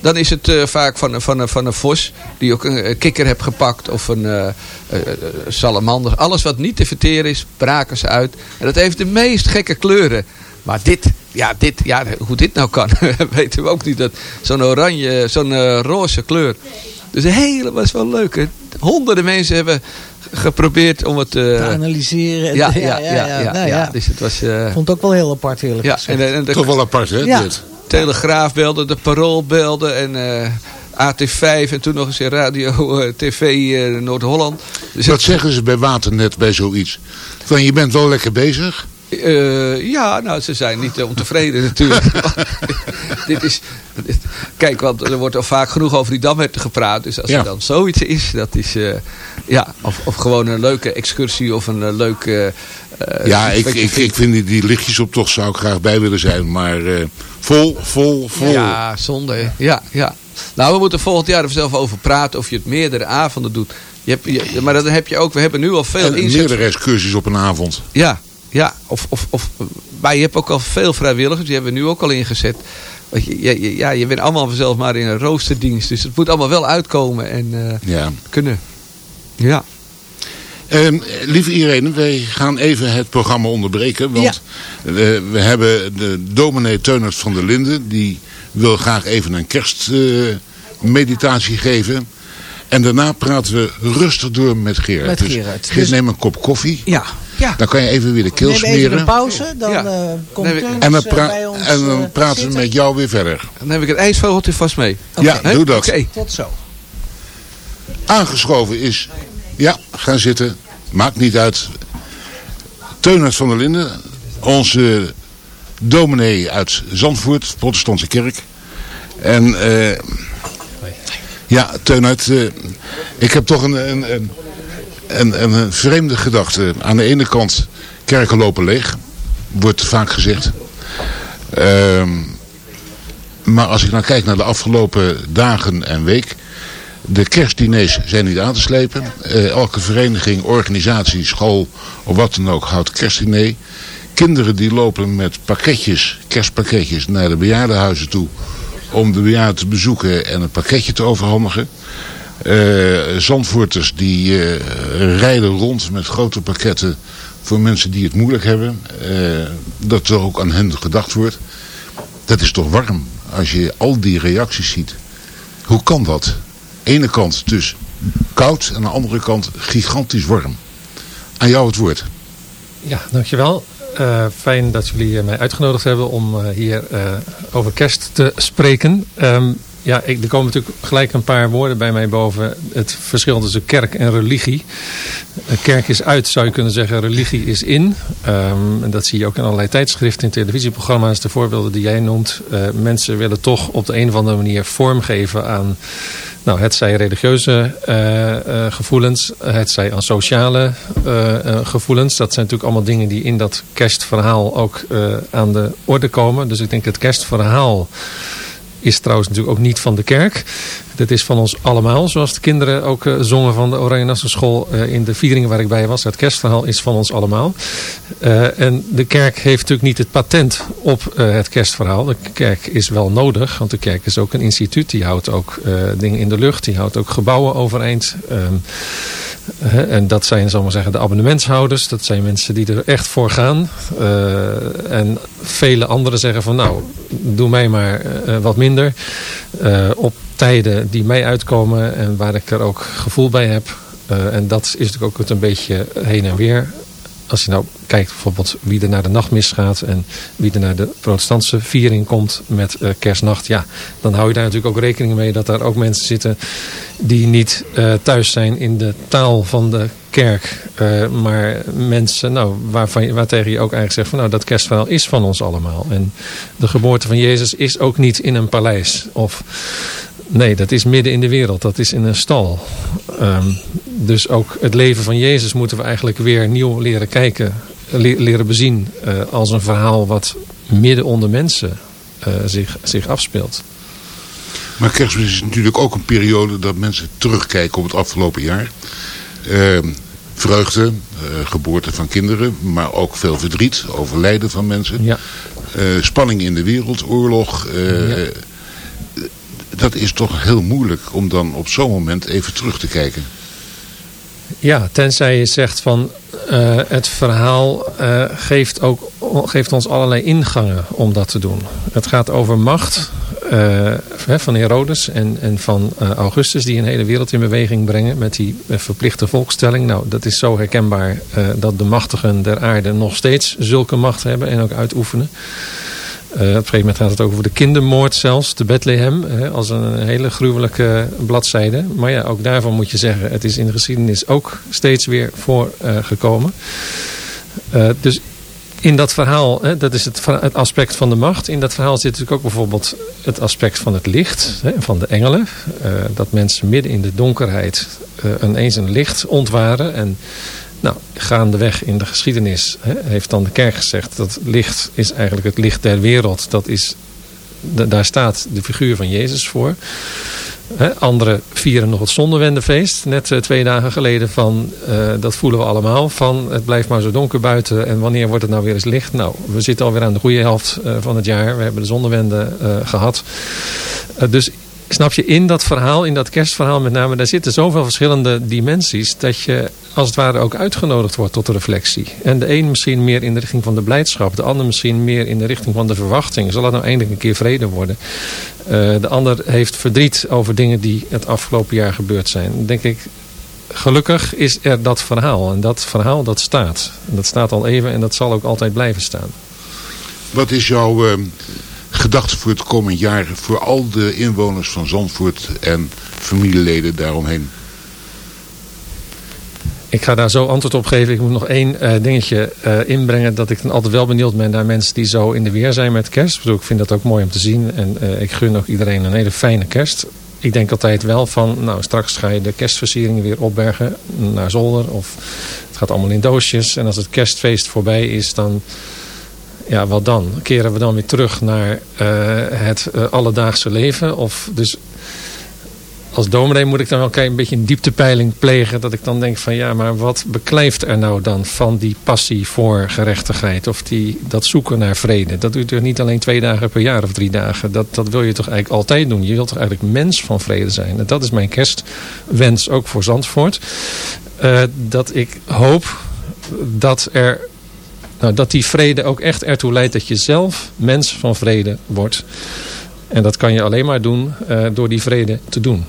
Dan is het eh, vaak van, een- van, een- van een vos die ook een, een kikker hebt gepakt. Of een eh, eh, eh, salamander. Alles wat niet te verteren is, braken ze uit. En dat heeft de meest gekke kleuren. Maar dit, ja, dit, ja, hoe dit nou kan, (laughs) weten we ook niet. Zo'n oranje, zo'n eh, roze kleur. Dus de hele was wel leuk. Honderden mensen hebben geprobeerd om het... eh, Te analyseren. (laughs) ja, ja, ja, ja, Nou ja. Dus het was... eh, Ik vond het ook wel heel apart, eerlijk ja, gezegd. en, en de Toch wel apart, hè? Ja. Dit. Telegraaf belde, de Parool belde en eh, AT5 en toen nog eens in Radio eh, TV eh, Noord-Holland. Dus Wat zeggen ze bij Waternet bij zoiets? Van je bent wel lekker bezig. Eh, ja, nou, ze zijn niet eh, ontevreden (laughs) natuurlijk. (laughs) dit is, dit- kijk, want er wordt al vaak genoeg over die damherten gepraat. Dus als Ja. er dan zoiets is, dat is, eh, ja, of, of gewoon een leuke excursie of een eh, leuke... eh, ja, ik, ik, ik vind die, die lichtjes op toch zou ik graag bij willen zijn. Maar eh, vol, vol, vol. Ja, zonde. Ja, ja. Nou, we moeten volgend jaar er zelf over praten of je het meerdere avonden doet. Je hebt, je, maar dan heb je ook, we hebben nu al veel inzet. meerdere excursies op een avond. Ja, ja. Of, of, of, maar je hebt ook al veel vrijwilligers, die hebben we nu ook al ingezet. Je- ja, je bent allemaal vanzelf maar in een roosterdienst. Dus het moet allemaal wel uitkomen en eh, Ja. kunnen. Ja. Ehm, lieve Irene, wij gaan even het programma onderbreken. Want eh, we hebben de dominee Teunert van der Linden. Die wil graag even een kerstmeditatie geven. En daarna praten we rustig door met Gerard. Met Dus Gerard. Geert, Dus- neem een kop koffie. Ja. Ja. Dan kan je even weer de keel Neem even smeren. een pauze, dan Ja. eh komt Neem ik- En dan, eh, bij ons en dan eh, praten we met jou weer verder. Dan heb ik het ijsvogeltje vast mee. Ja, doe dat. Oké. Tot zo. Aangeschoven is... Ja, gaan zitten. Maakt niet uit. Teunert van der Linden. Onze dominee uit Zandvoort. Protestantse kerk. En... eh ja, Teunert. eh, ik heb toch een, een, een, een, vreemde gedachte. Aan de ene kant kerken lopen leeg. Wordt vaak gezegd. Ehm, maar als ik nou kijk naar de afgelopen dagen en week... De kerstdiners zijn niet aan te slepen. Eh, elke vereniging, organisatie, school of wat dan ook houdt kerstdiner. Kinderen die lopen met pakketjes, kerstpakketjes naar de bejaardenhuizen toe om de bejaarden te bezoeken en een pakketje te overhandigen. Eh, Zandvoorters die eh, rijden rond met grote pakketten voor mensen die het moeilijk hebben. dat er ook aan hen gedacht wordt. Dat is toch warm als je al die reacties ziet. Hoe kan dat? Ene kant dus koud en aan de andere kant gigantisch warm. Aan jou het woord. Ja, dankjewel. Eh fijn dat jullie mij uitgenodigd hebben om eh, hier eh, over kerst te spreken. Ehm, ja, ik, er komen natuurlijk gelijk een paar woorden bij mij boven. Het verschil tussen kerk en religie. Kerk is uit, zou je kunnen zeggen. Religie is in. Ehm, en dat zie je ook in allerlei tijdschriften en televisieprogramma's. De voorbeelden die jij noemt. Eh, mensen willen toch op de een of andere manier vormgeven aan... Nou, het zij religieuze eh, eh, gevoelens, het zij aan sociale gevoelens. Dat zijn natuurlijk allemaal dingen die in dat kerstverhaal ook aan de orde komen. Dus ik denk het kerstverhaal is trouwens natuurlijk ook niet van de kerk. Dat is van ons allemaal, zoals de kinderen ook eh, zongen van de Oranje Nassau School eh, in de vieringen waar ik bij was. Het kerstverhaal is van ons allemaal. Eh, en de kerk heeft natuurlijk niet het patent op het kerstverhaal. De kerk is wel nodig, want de kerk is ook een instituut. Die houdt ook dingen in de lucht, die houdt ook gebouwen overeind. Ehm, En dat zijn, ik maar zeggen, de abonnementshouders. Dat zijn mensen die er echt voor gaan. En vele anderen zeggen van nou, doe mij maar wat minder. Eh, op tijden die mij uitkomen en waar ik er ook gevoel bij heb. Eh, en dat is natuurlijk ook het een beetje heen en weer. Als je nou kijkt bijvoorbeeld wie er naar de nachtmis gaat en wie er naar de protestantse viering komt met eh, kerstnacht. Ja, dan hou je daar natuurlijk ook rekening mee dat daar ook mensen zitten die niet thuis zijn in de taal van de kerk. eh, maar mensen nou, waarvan, waartegen je ook eigenlijk zegt van nou dat kerstverhaal is van ons allemaal. En de geboorte van Jezus is ook niet in een paleis. Of nee, dat is midden in de wereld. Dat is in een stal. Ehm, dus ook het leven van Jezus moeten we eigenlijk weer nieuw leren kijken. le- leren bezien eh, als een verhaal wat midden onder mensen eh, zich, zich afspeelt. Maar kerstmis is natuurlijk ook een periode dat mensen terugkijken op het afgelopen jaar. Ehm, vreugde, eh, geboorte van kinderen, maar ook veel verdriet, overlijden van mensen. Ja. Eh, spanning in de wereld, oorlog. eh, Ja. Dat is toch heel moeilijk om dan op zo'n moment even terug te kijken. Ja, tenzij je zegt van het verhaal geeft, ook, geeft ons allerlei ingangen om dat te doen. Het gaat over macht van Herodes en, en van eh, Augustus die een hele wereld in beweging brengen met die eh, verplichte volkstelling. Nou, dat is zo herkenbaar eh, dat de machtigen der aarde nog steeds zulke macht hebben en ook uitoefenen. Eh, op een gegeven moment gaat het ook over de kindermoord zelfs, de Bethlehem, als een hele gruwelijke bladzijde. Maar ja, ook daarvan moet je zeggen, het is in de geschiedenis ook steeds weer voorgekomen. Eh, dus in dat verhaal, hè, dat is het, het aspect van de macht. In dat verhaal zit natuurlijk ook bijvoorbeeld het aspect van het licht, hè, van de engelen. Eh, dat mensen midden in de donkerheid eh, ineens een licht ontwaren. En nou, gaandeweg in de geschiedenis hè, heeft dan de kerk gezegd dat licht is eigenlijk het licht der wereld. Dat is, da- daar staat de figuur van Jezus voor. Hè, anderen vieren nog het zondewendefeest. Net eh, twee dagen geleden van, eh, dat voelen we allemaal. Van het blijft maar zo donker buiten. En wanneer wordt het nou weer eens licht? Nou, we zitten alweer aan de goede helft eh, van het jaar. We hebben de zonnewende eh, gehad. Eh, dus snap je, in dat verhaal, in dat kerstverhaal met name, daar zitten zoveel verschillende dimensies. Dat je als het ware ook uitgenodigd wordt tot reflectie. En de een misschien meer in de richting van de blijdschap. De ander misschien meer in de richting van de verwachting. Zal het nou eindelijk een keer vrede worden? Eh, de ander heeft verdriet over dingen die het afgelopen jaar gebeurd zijn. Denk ik, gelukkig is er dat verhaal. En dat verhaal dat staat. En dat staat al even en dat zal ook altijd blijven staan. Wat is jouw eh, gedachte voor het komend jaar voor al de inwoners van Zandvoort en familieleden daaromheen? Ik ga daar zo antwoord op geven. Ik moet nog één eh, dingetje eh, inbrengen. Dat ik dan altijd wel benieuwd ben naar mensen die zo in de weer zijn met kerst. Ik Ik vind dat ook mooi om te zien. En eh, ik gun ook iedereen een hele fijne kerst. Ik denk altijd wel van, nou straks ga je de kerstversieringen weer opbergen naar zolder. Of het gaat allemaal in doosjes. En als het kerstfeest voorbij is, dan, ja wat dan? Keren we dan weer terug naar eh, het eh, alledaagse leven? Of dus als dominee moet ik dan wel een beetje een dieptepeiling plegen. Dat ik dan denk van ja, maar wat beklijft er nou dan van die passie voor gerechtigheid? Of die, dat zoeken naar vrede. Dat doe je toch niet alleen twee dagen per jaar of drie dagen. Dat, dat wil je toch eigenlijk altijd doen. Je wilt toch eigenlijk mens van vrede zijn. En dat is mijn kerstwens ook voor Zandvoort. Eh, dat ik hoop dat er nou, dat die vrede ook echt ertoe leidt dat je zelf mens van vrede wordt. En dat kan je alleen maar doen eh, door die vrede te doen.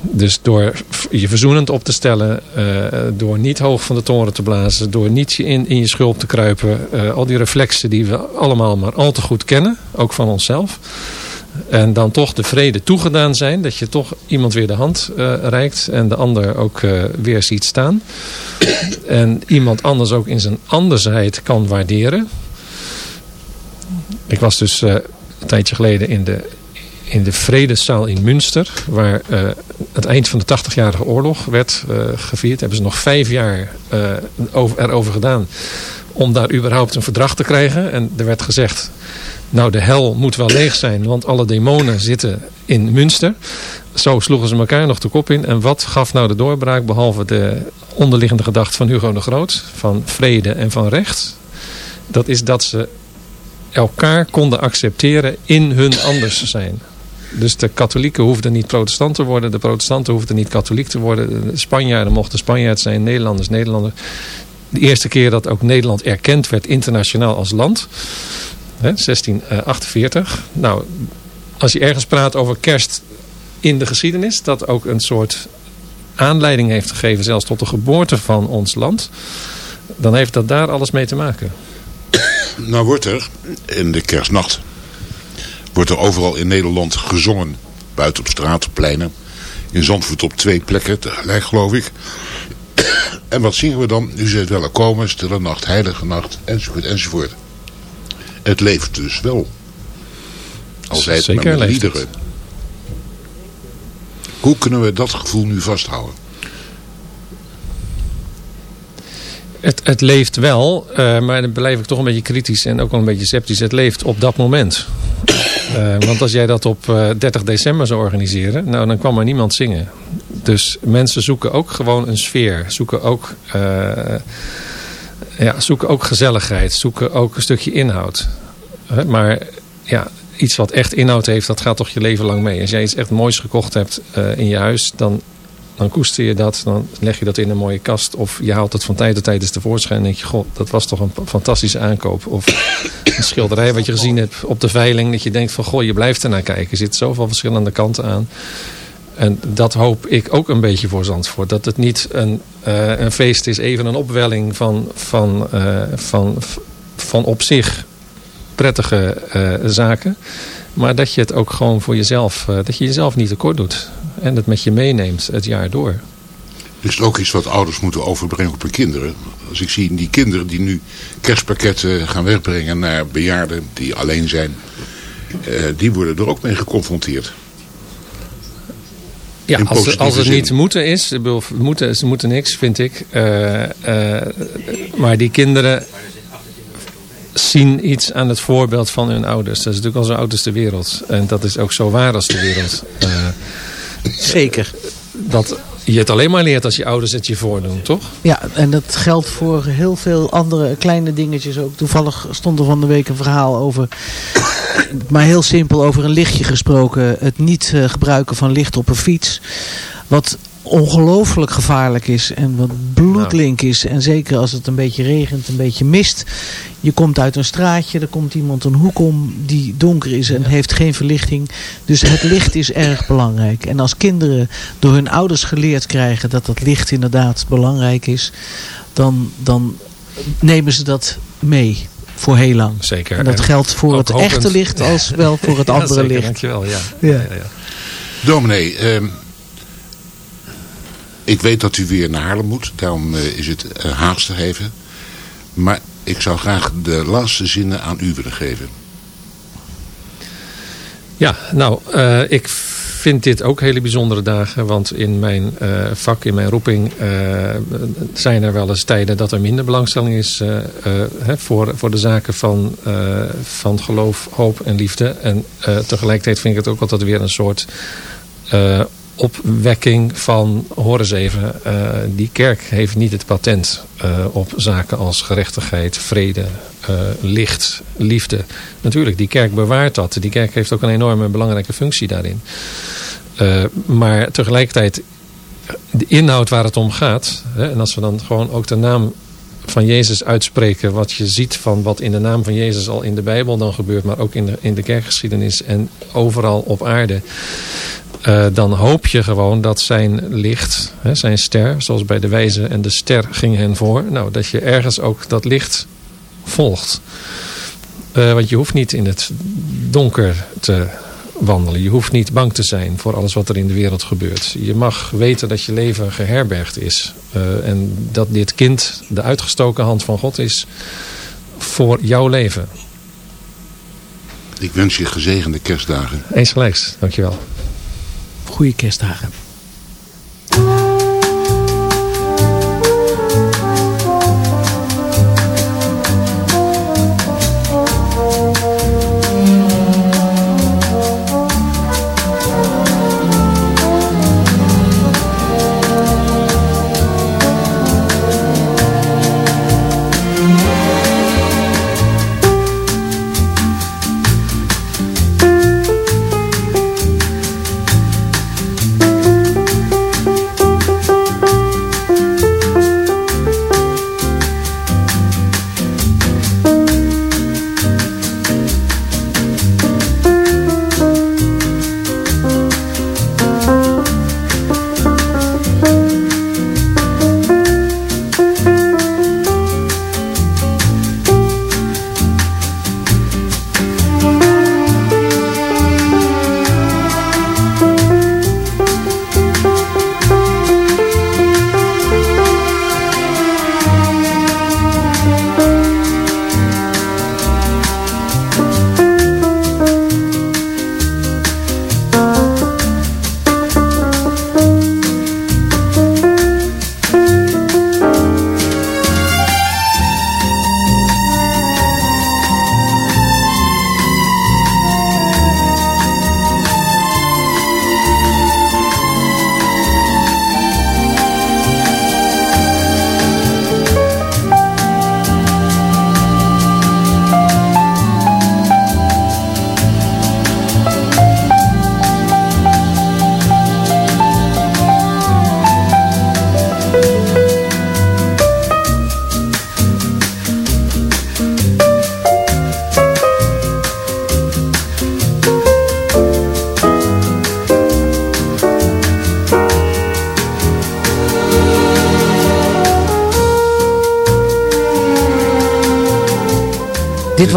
Dus door je verzoenend op te stellen, eh, door niet hoog van de toren te blazen, door niet in, in je schulp te kruipen. eh, al die reflexen die we allemaal maar al te goed kennen, ook van onszelf. En dan toch de vrede toegedaan zijn, dat je toch iemand weer de hand eh, reikt en de ander ook eh, weer ziet staan. en iemand anders ook in zijn andersheid kan waarderen. Ik was dus eh, een tijdje geleden in de, in de Vredeszaal in Münster. Waar het eind van de 80-jarige oorlog werd gevierd. Hebben ze nog vijf jaar over, erover gedaan om daar überhaupt een verdrag te krijgen. En er werd gezegd, nou de hel moet wel leeg zijn. Want alle demonen zitten in Münster. Zo sloegen ze elkaar nog de kop in. En wat gaf nou de doorbraak behalve de onderliggende gedachte van Hugo de Groot. Van vrede en van recht. Dat is dat ze elkaar konden accepteren in hun anders zijn. Dus de katholieken hoefden niet protestant te worden. De protestanten hoefden niet katholiek te worden. De Spanjaarden mochten Spanjaard zijn. Nederlanders, Nederlanders. De eerste keer dat ook Nederland erkend werd internationaal als land. Hè, 1648. Nou, als je ergens praat over kerst in de geschiedenis. Dat ook een soort aanleiding heeft gegeven. Zelfs tot de geboorte van ons land. Dan heeft dat daar alles mee te maken. Nou wordt er in de kerstnacht wordt er overal in Nederland gezongen. Buiten op straat, pleinen. In Zandvoort op twee plekken tegelijk geloof ik. En wat zingen we dan? U zult wel komen, stille nacht, heilige nacht, enzovoort, enzovoort. Het leeft dus wel. Al zij het maar met liederen. Hoe kunnen we dat gevoel nu vasthouden? Het, het leeft wel, eh, maar dan blijf ik toch een beetje kritisch en ook wel een beetje sceptisch. Het leeft op dat moment. (coughs) Eh, want als jij dat op eh, 30 december zou organiseren, nou dan kwam er niemand zingen. Dus mensen zoeken ook gewoon een sfeer. Zoeken ook, ja, zoeken ook gezelligheid. Zoeken ook een stukje inhoud. Maar ja, iets wat echt inhoud heeft, dat gaat toch je leven lang mee. Als jij iets echt moois gekocht hebt eh, in je huis, dan dan koester je dat, dan leg je dat in een mooie kast. Of je haalt het van tijd tot tijd eens tevoorschijn en denk je, god, dat was toch een fantastische aankoop. Of een schilderij wat je gezien hebt op de veiling, dat je denkt van, goh, je blijft ernaar kijken. Er zitten zoveel verschillende kanten aan. En dat hoop ik ook een beetje voor Zandvoort. Dat het niet een, eh, een feest is, even een opwelling van, van, eh, van, van op zich prettige eh, zaken. Maar dat je het ook gewoon voor jezelf, dat je jezelf niet tekort doet. En het met je meeneemt het jaar door. Is het ook iets wat ouders moeten overbrengen op hun kinderen? Als ik zie die kinderen die nu kerstpakketten gaan wegbrengen naar bejaarden die alleen zijn. die worden er ook mee geconfronteerd. Ja, als, als het zin. niet moeten is, ik bedoel, moeten, ze moeten niks, vind ik. Eh, eh, maar die kinderen zien iets aan het voorbeeld van hun ouders. Dat is natuurlijk al zo oud als de wereld. En dat is ook zo waar als de wereld. Eh, Zeker. dat je het alleen maar leert als je ouders het je voordoen, toch? Ja, en dat geldt voor heel veel andere kleine dingetjes ook. Toevallig stond er van de week een verhaal over, (coughs) maar heel simpel over een lichtje gesproken. Het niet eh, gebruiken van licht op een fiets. Wat ongelooflijk gevaarlijk is en wat bloedlink is. En zeker als het een beetje regent, een beetje mist. Je komt uit een straatje, er komt iemand een hoek om die donker is en heeft geen verlichting. Dus het licht is erg belangrijk. En als kinderen door hun ouders geleerd krijgen dat dat licht inderdaad belangrijk is, dan, dan nemen ze dat mee voor heel lang. Zeker. En dat En geldt voor ook het echte licht als wel voor het (laughs) Ja, andere zeker, licht. Dankjewel, ja. Ja. Ja, ja. Dominee, ehm, ik weet dat u weer naar Haarlem moet. Daarom eh, is het uh, haastig even. Maar ik zou graag de laatste zinnen aan u willen geven. Ja, nou, eh, ik vind dit ook hele bijzondere dagen. Want in mijn eh, vak, in mijn roeping, eh, zijn er wel eens tijden dat er minder belangstelling is eh, eh, hè, voor, voor de zaken van, eh, van geloof, hoop en liefde. En eh, tegelijkertijd vind ik het ook altijd weer een soort eh, opwekking van, hoor eens even, eh, die kerk heeft niet het patent eh, op zaken als gerechtigheid, vrede, eh, licht, liefde. Natuurlijk, die kerk bewaart dat. Die kerk heeft ook een enorme belangrijke functie daarin. Maar tegelijkertijd, de inhoud waar het om gaat, hè, en als we dan gewoon ook de naam van Jezus uitspreken, wat je ziet van wat in de naam van Jezus al in de Bijbel dan gebeurt, maar ook in de, in de kerkgeschiedenis en overal op aarde. Eh, dan hoop je gewoon dat zijn licht, hè, zijn ster, zoals bij de wijze en de ster ging hen voor, nou, dat je ergens ook dat licht volgt. Eh, want je hoeft niet in het donker te wandelen. Je hoeft niet bang te zijn voor alles wat er in de wereld gebeurt. Je mag weten dat je leven geherbergd is. Eh, en dat dit kind de uitgestoken hand van God is voor jouw leven. Ik wens je gezegende kerstdagen. Eens gelijks, dankjewel. Goeie kerstdagen.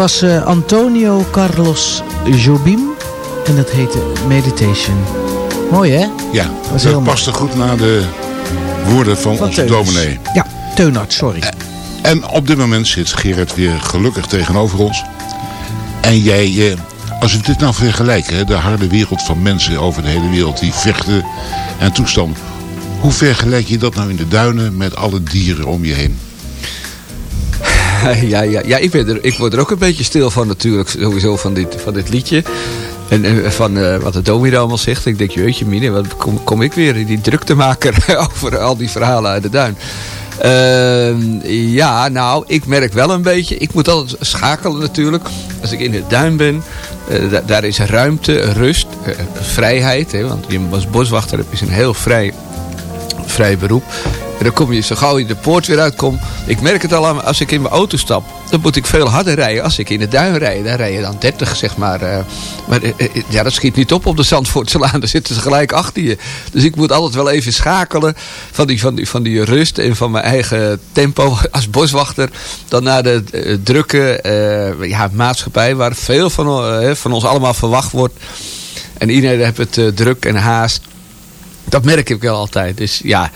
Was eh, Antonio Carlos Jobim. En dat heette Meditation. Mooi hè? Ja, was dat past er goed naar de woorden van, Van onze dominee. Ja, Teunart, sorry. En op dit moment zit Gerard weer gelukkig tegenover ons. En jij, eh, als we dit nou vergelijken, hè, de harde wereld van mensen over de hele wereld die vechten en toestand. Hoe vergelijk je dat nou in de duinen met alle dieren om je heen? (laughs) Ja, ja, ja ik, ben er, ik word er ook een beetje stil van natuurlijk, sowieso van dit, van dit liedje. En, van eh, wat de dominee allemaal zegt. Ik denk, jeetje mine, wat kom, kom ik weer, die druktemaker (laughs) over al die verhalen uit de duin. Ehm, ja, nou, ik merk wel een beetje. Ik moet altijd schakelen natuurlijk. Als ik in de duin ben, eh, da- daar is ruimte, rust, eh, vrijheid. Hè, want als boswachter heb je een heel vrij, vrij beroep. En dan kom je zo gauw je de poort weer uitkomt. Ik merk het al aan, als ik in mijn auto stap. Dan moet ik veel harder rijden als ik in de duin rijd. Daar rij je dan 30 zeg maar. eh, maar eh, eh, ja, dat schiet niet op op de Zandvoortselaan. (laughs) Daar zitten ze gelijk achter je. Dus ik moet altijd wel even schakelen van die, van die, van die rust en van mijn eigen tempo (laughs) als boswachter. Dan naar de drukke ja, maatschappij waar veel van, van ons allemaal verwacht wordt. En iedereen heeft het druk en haast. Dat merk ik wel altijd. Dus ja,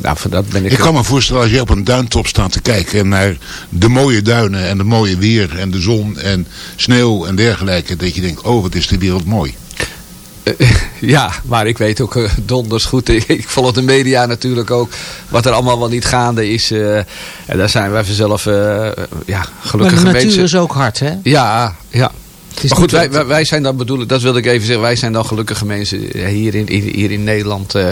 nou, voor dat ben ik... Ik kan me voorstellen als je op een duintop staat te kijken naar de mooie duinen en de mooie weer en de zon en sneeuw en dergelijke. Dat je denkt, oh wat is de wereld mooi. (laughs) Ja, maar ik weet ook eh, donders goed. Ik, ik volg de media natuurlijk ook. Wat er allemaal wel niet gaande is. eh, en daar zijn wij vanzelf eh, ja, Maar gelukkige de natuur mensen. is ook hard hè? Ja, ja. Maar goed, wij, wij, zijn dan bedoelen, dat wilde ik even zeggen, wij zijn dan gelukkige mensen hier in, hier, in Nederland, eh,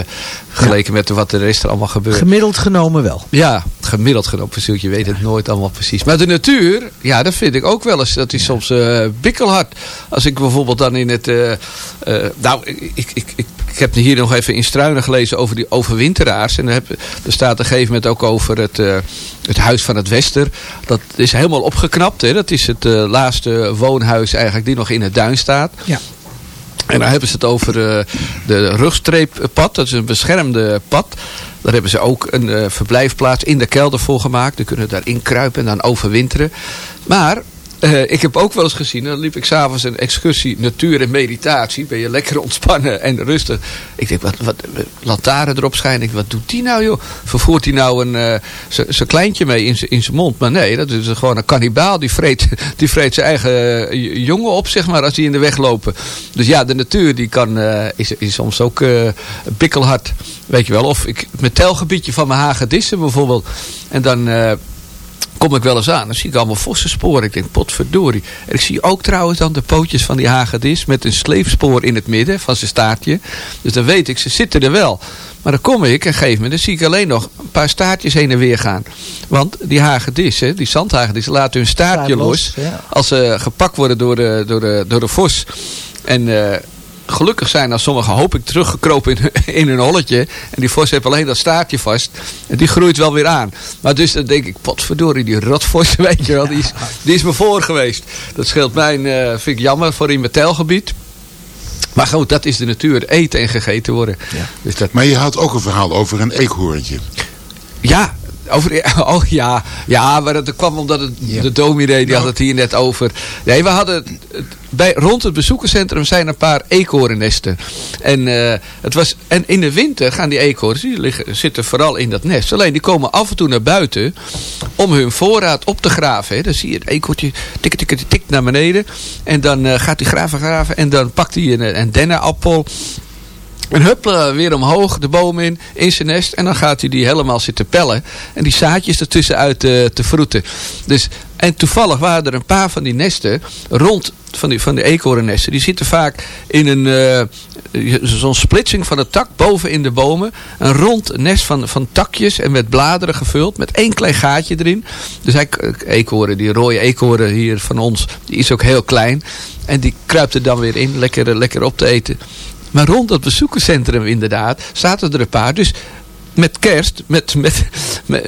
geleken met wat de rest er allemaal gebeurt. Gemiddeld genomen wel. Ja, gemiddeld genomen. Precies, je weet het nooit allemaal precies. Maar de natuur, ja, dat vind ik ook wel eens. Dat is soms eh bikkelhard. Als ik bijvoorbeeld dan in het... eh, nou, ik, ik, ik, ik heb hier nog even in Struinen gelezen over die overwinteraars. En dan heb, er staat op een gegeven moment ook over het, het Huis van het Wester. Dat is helemaal opgeknapt. Hè? Dat is het laatste woonhuis eigenlijk die nog in het duin staat. Ja. En dan hebben ze het over eh, de rugstreeppad. Dat is een beschermde pad. Daar hebben ze ook een eh, verblijfplaats in de kelder voor gemaakt. Die kunnen daar inkruipen en dan overwinteren. Maar eh, ik heb ook wel eens gezien, dan liep ik s'avonds een excursie natuur en meditatie. Ben je lekker ontspannen en rustig. Ik denk, wat, wat eh, lantaarn erop schijnen. Ik, wat doet die nou joh? Vervoert hij nou een eh, z- zijn kleintje mee in zijn- mond? Maar nee, dat is gewoon een kannibaal. Die vreet, (laughs) die vreet zijn eigen eh, jongen op, zeg maar, als die in de weg lopen. Dus ja, de natuur die kan, eh, is, is soms ook eh, bikkelhard. Weet je wel, of ik, mijn telgebiedje van mijn hagedissen bijvoorbeeld. En dan... kom ik wel eens aan. Dan zie ik allemaal vossensporen. Ik denk, potverdorie. En ik zie ook trouwens dan de pootjes van die hagedis met een sleefspoor in het midden van zijn staartje. Dus dan weet ik, ze zitten er wel. Maar dan kom ik en geef me, dan zie ik alleen nog een paar staartjes heen en weer gaan. Want die hagedissen, die zandhagedissen, laten hun staartje Staart los, ja. Als ze gepakt worden door de, door de, door de vos. En eh, gelukkig zijn dan sommigen, hoop ik, teruggekropen in, (laughs) in hun holletje. En die vos heeft alleen dat staartje vast. En die groeit wel weer aan. Maar dus dan denk ik, potverdorie, die rotvos, (laughs) weet je wel, die is, die is me voor geweest. Dat scheelt mijn, eh, vind ik jammer, voor in mijn telgebied. Maar goed, dat is de natuur. Eten en gegeten worden. Dus dat, Maar je had ook een verhaal over een eekhoorntje. ja, over, (laughs) oh ja, ja, maar dat kwam omdat het, de dominee die had het hier net over. Nee, we hadden bij, rond het bezoekerscentrum zijn een paar eekhoornnesten. En, eh, het was, en in de winter gaan die eekhoorns, die liggen, zitten vooral in dat nest. Alleen die komen af en toe naar buiten om hun voorraad op te graven. Hè. Dan zie je het eekhoortje tik, tik, tik, tik naar beneden. En dan eh, gaat hij graven, graven. En dan pakt hij een, een dennenappel. En huppelen weer omhoog, de boom in, in zijn nest. En dan gaat hij die helemaal zitten pellen. En die zaadjes ertussenuit eh, te vroeten. Dus, en toevallig waren er een paar van die nesten rond van die, van eekhoornnesten. Die zitten vaak in een eh, zo'n splitsing van de tak boven in de bomen. Een rond nest van, van takjes en met bladeren gevuld. Met één klein gaatje erin. Dus hij, eekhoorn, die rode eekhoorn hier van ons, die is ook heel klein. En die kruipt er dan weer in, lekker, lekker op te eten. Maar rond dat bezoekerscentrum inderdaad zaten er een paar. Dus met kerst, met, met,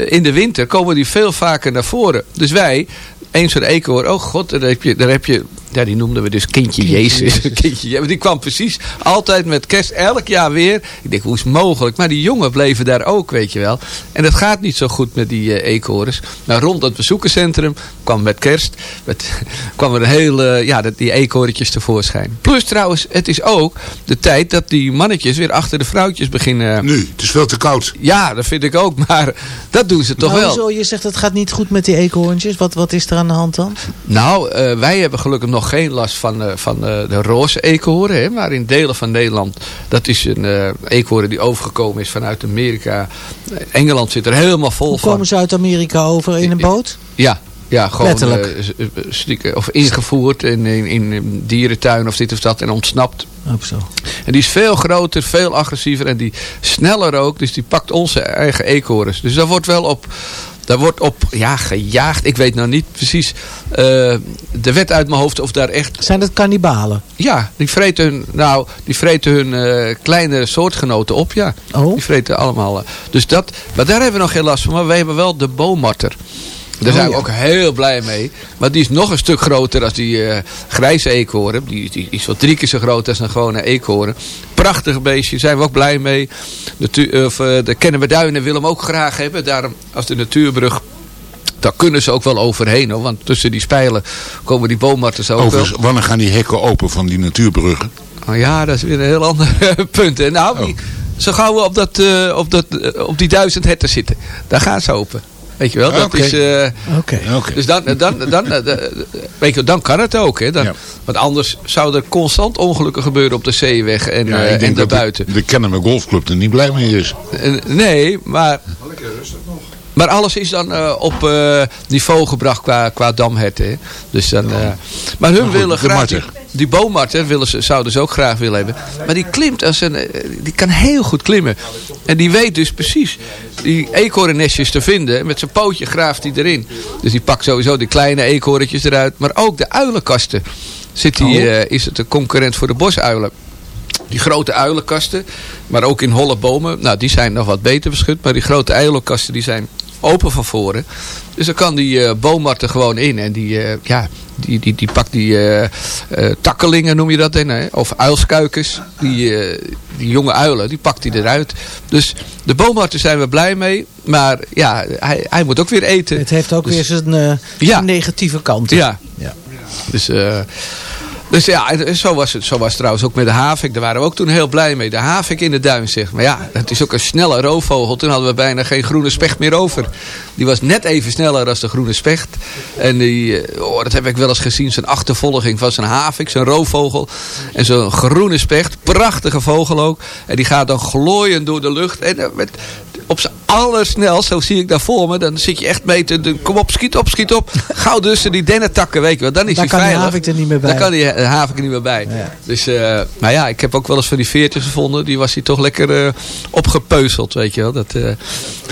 in de winter komen die veel vaker naar voren. Dus wij, eens zo'n eekhoorn, oh god, daar heb je, daar heb je ja, die noemden we dus kindje, Jezus. (laughs) kindje, ja, maar die kwam precies altijd met kerst, elk jaar weer. Ik denk, hoe is het mogelijk? Maar die jongen bleven daar ook, weet je wel. En het gaat niet zo goed met die eh eekhoorns. Nou, rond dat bezoekerscentrum kwam met kerst, met, (laughs) kwam er een hele, ja, dat- die eekhoorntjes tevoorschijn. Plus trouwens, het is ook de tijd dat die mannetjes weer achter de vrouwtjes beginnen. Nu, het is veel te koud. Ja, dat vind ik ook, maar dat doen ze toch Nou, wel. hoezo? je zegt het gaat niet goed met die eekhoorntjes. Wat, wat is er aan de hand dan? Nou, eh, wij hebben gelukkig nog geen last van, eh, van eh, de roze eekhoorn. Hè, maar in delen van Nederland, dat is een eh eekhoorn die overgekomen is vanuit Amerika. Engeland zit er helemaal vol Hoe van. komen ze uit Amerika over in een boot? Ja, ja gewoon stiekem- of ingevoerd in, in, dierentuin of dit of dat en ontsnapt. Op zo. En die is veel groter, veel agressiever en die sneller ook. Dus die pakt onze eigen eekhoorns. Dus daar wordt wel op, daar wordt op ja, gejaagd. Ik weet nou niet precies eh, de wet uit mijn hoofd of daar echt... Zijn het kannibalen? Ja, die vreten hun, nou, die vreten hun eh, kleine soortgenoten op, ja. Oh. Die vreten allemaal. eh. Dus dat, maar daar hebben we nog geen last van. Maar we hebben wel de boommatter. Daar Oh, zijn we ook heel blij mee. Maar die is nog een stuk groter dan die grijze eekhoorn. Die, die is wel drie keer zo groot als een gewone eekhoorn. Prachtig beestje, daar zijn we ook blij mee. De, tu- of, eh, de Kennemerduinen willen hem ook graag hebben. Daarom als de natuurbrug... Daar kunnen ze ook wel overheen. Hoor, want tussen die spijlen komen die boommatters ook wel. Wanneer gaan die hekken open van die natuurbruggen? Oh ja, dat is weer een heel ander (laughs) punt. hè. Nou, die, zo gauw we op, dat, eh, op, dat, eh, op die duizend herten zitten. Daar gaan ze open. Weet je wel, dat is... eh, Oké. Oké. dus dan, dan, dan, eh, weet je, dan kan het ook. Hè? Dan, Ja. Want anders zouden er constant ongelukken gebeuren op de zeeweg en, Ja, eh, ik denk en dat daarbuiten. de, de Kennemer Golfclub er niet blij mee is. Eh, Nee, maar... Maar alles is dan eh, op eh, niveau gebracht qua, qua damherten. Dus dan, eh, maar hun goed, willen de graag die, die willen ze, zouden ze ook graag willen hebben. Maar die klimt als een, die kan heel goed klimmen. En die weet dus precies die eekhoornnestjes te vinden. Met zijn pootje graaft hij erin. Dus die pakt sowieso die kleine eekhoorntjes eruit. Maar ook de uilenkasten zit die, eh, is het een concurrent voor de bosuilen. Die grote uilenkasten, maar ook in holle bomen. Nou, die zijn nog wat beter beschut. Maar die grote uilenkasten die zijn open van voren. Dus dan kan die eh boomart er gewoon in. En die, eh, ja, die, die, die pakt die eh, takkelingen, noem je dat. Hè? Of uilskuikers. Die, die jonge uilen, die pakt hij eruit. Dus de boomarten zijn we blij mee. Maar ja, hij, hij moet ook weer eten. Het heeft ook Dus- weer zijn, Ja. zijn negatieve kant. Ja. Ja. Dus, dus ja, zo was, het, zo was trouwens ook met de havik. Daar waren we ook toen heel blij mee. De havik in de duin, zeg. Maar ja, het is ook een snelle roofvogel. Toen hadden we bijna geen groene specht meer over. Die was net even sneller als de groene specht. En die, eh, oh, dat heb ik wel eens gezien. Zijn achtervolging van zijn havik, zijn roofvogel. En zo'n groene specht. Prachtige vogel ook. En die gaat dan glooiend door de lucht. En eh, met, op zijn allersnelst, zo zie ik daar voor me. Dan zit je echt mee te, de- kom op, schiet op, schiet op. (laughs) Gauw tussen die dennetakken, weet je wel. Dan is Daar hij kan die veilig. havik er niet meer bij. Daar kan die havik er niet meer bij. Dus, eh, maar ja, ik heb ook wel eens van die veertjes gevonden. Die was hij toch lekker eh, opgepeuzeld, weet je wel. Dat, eh,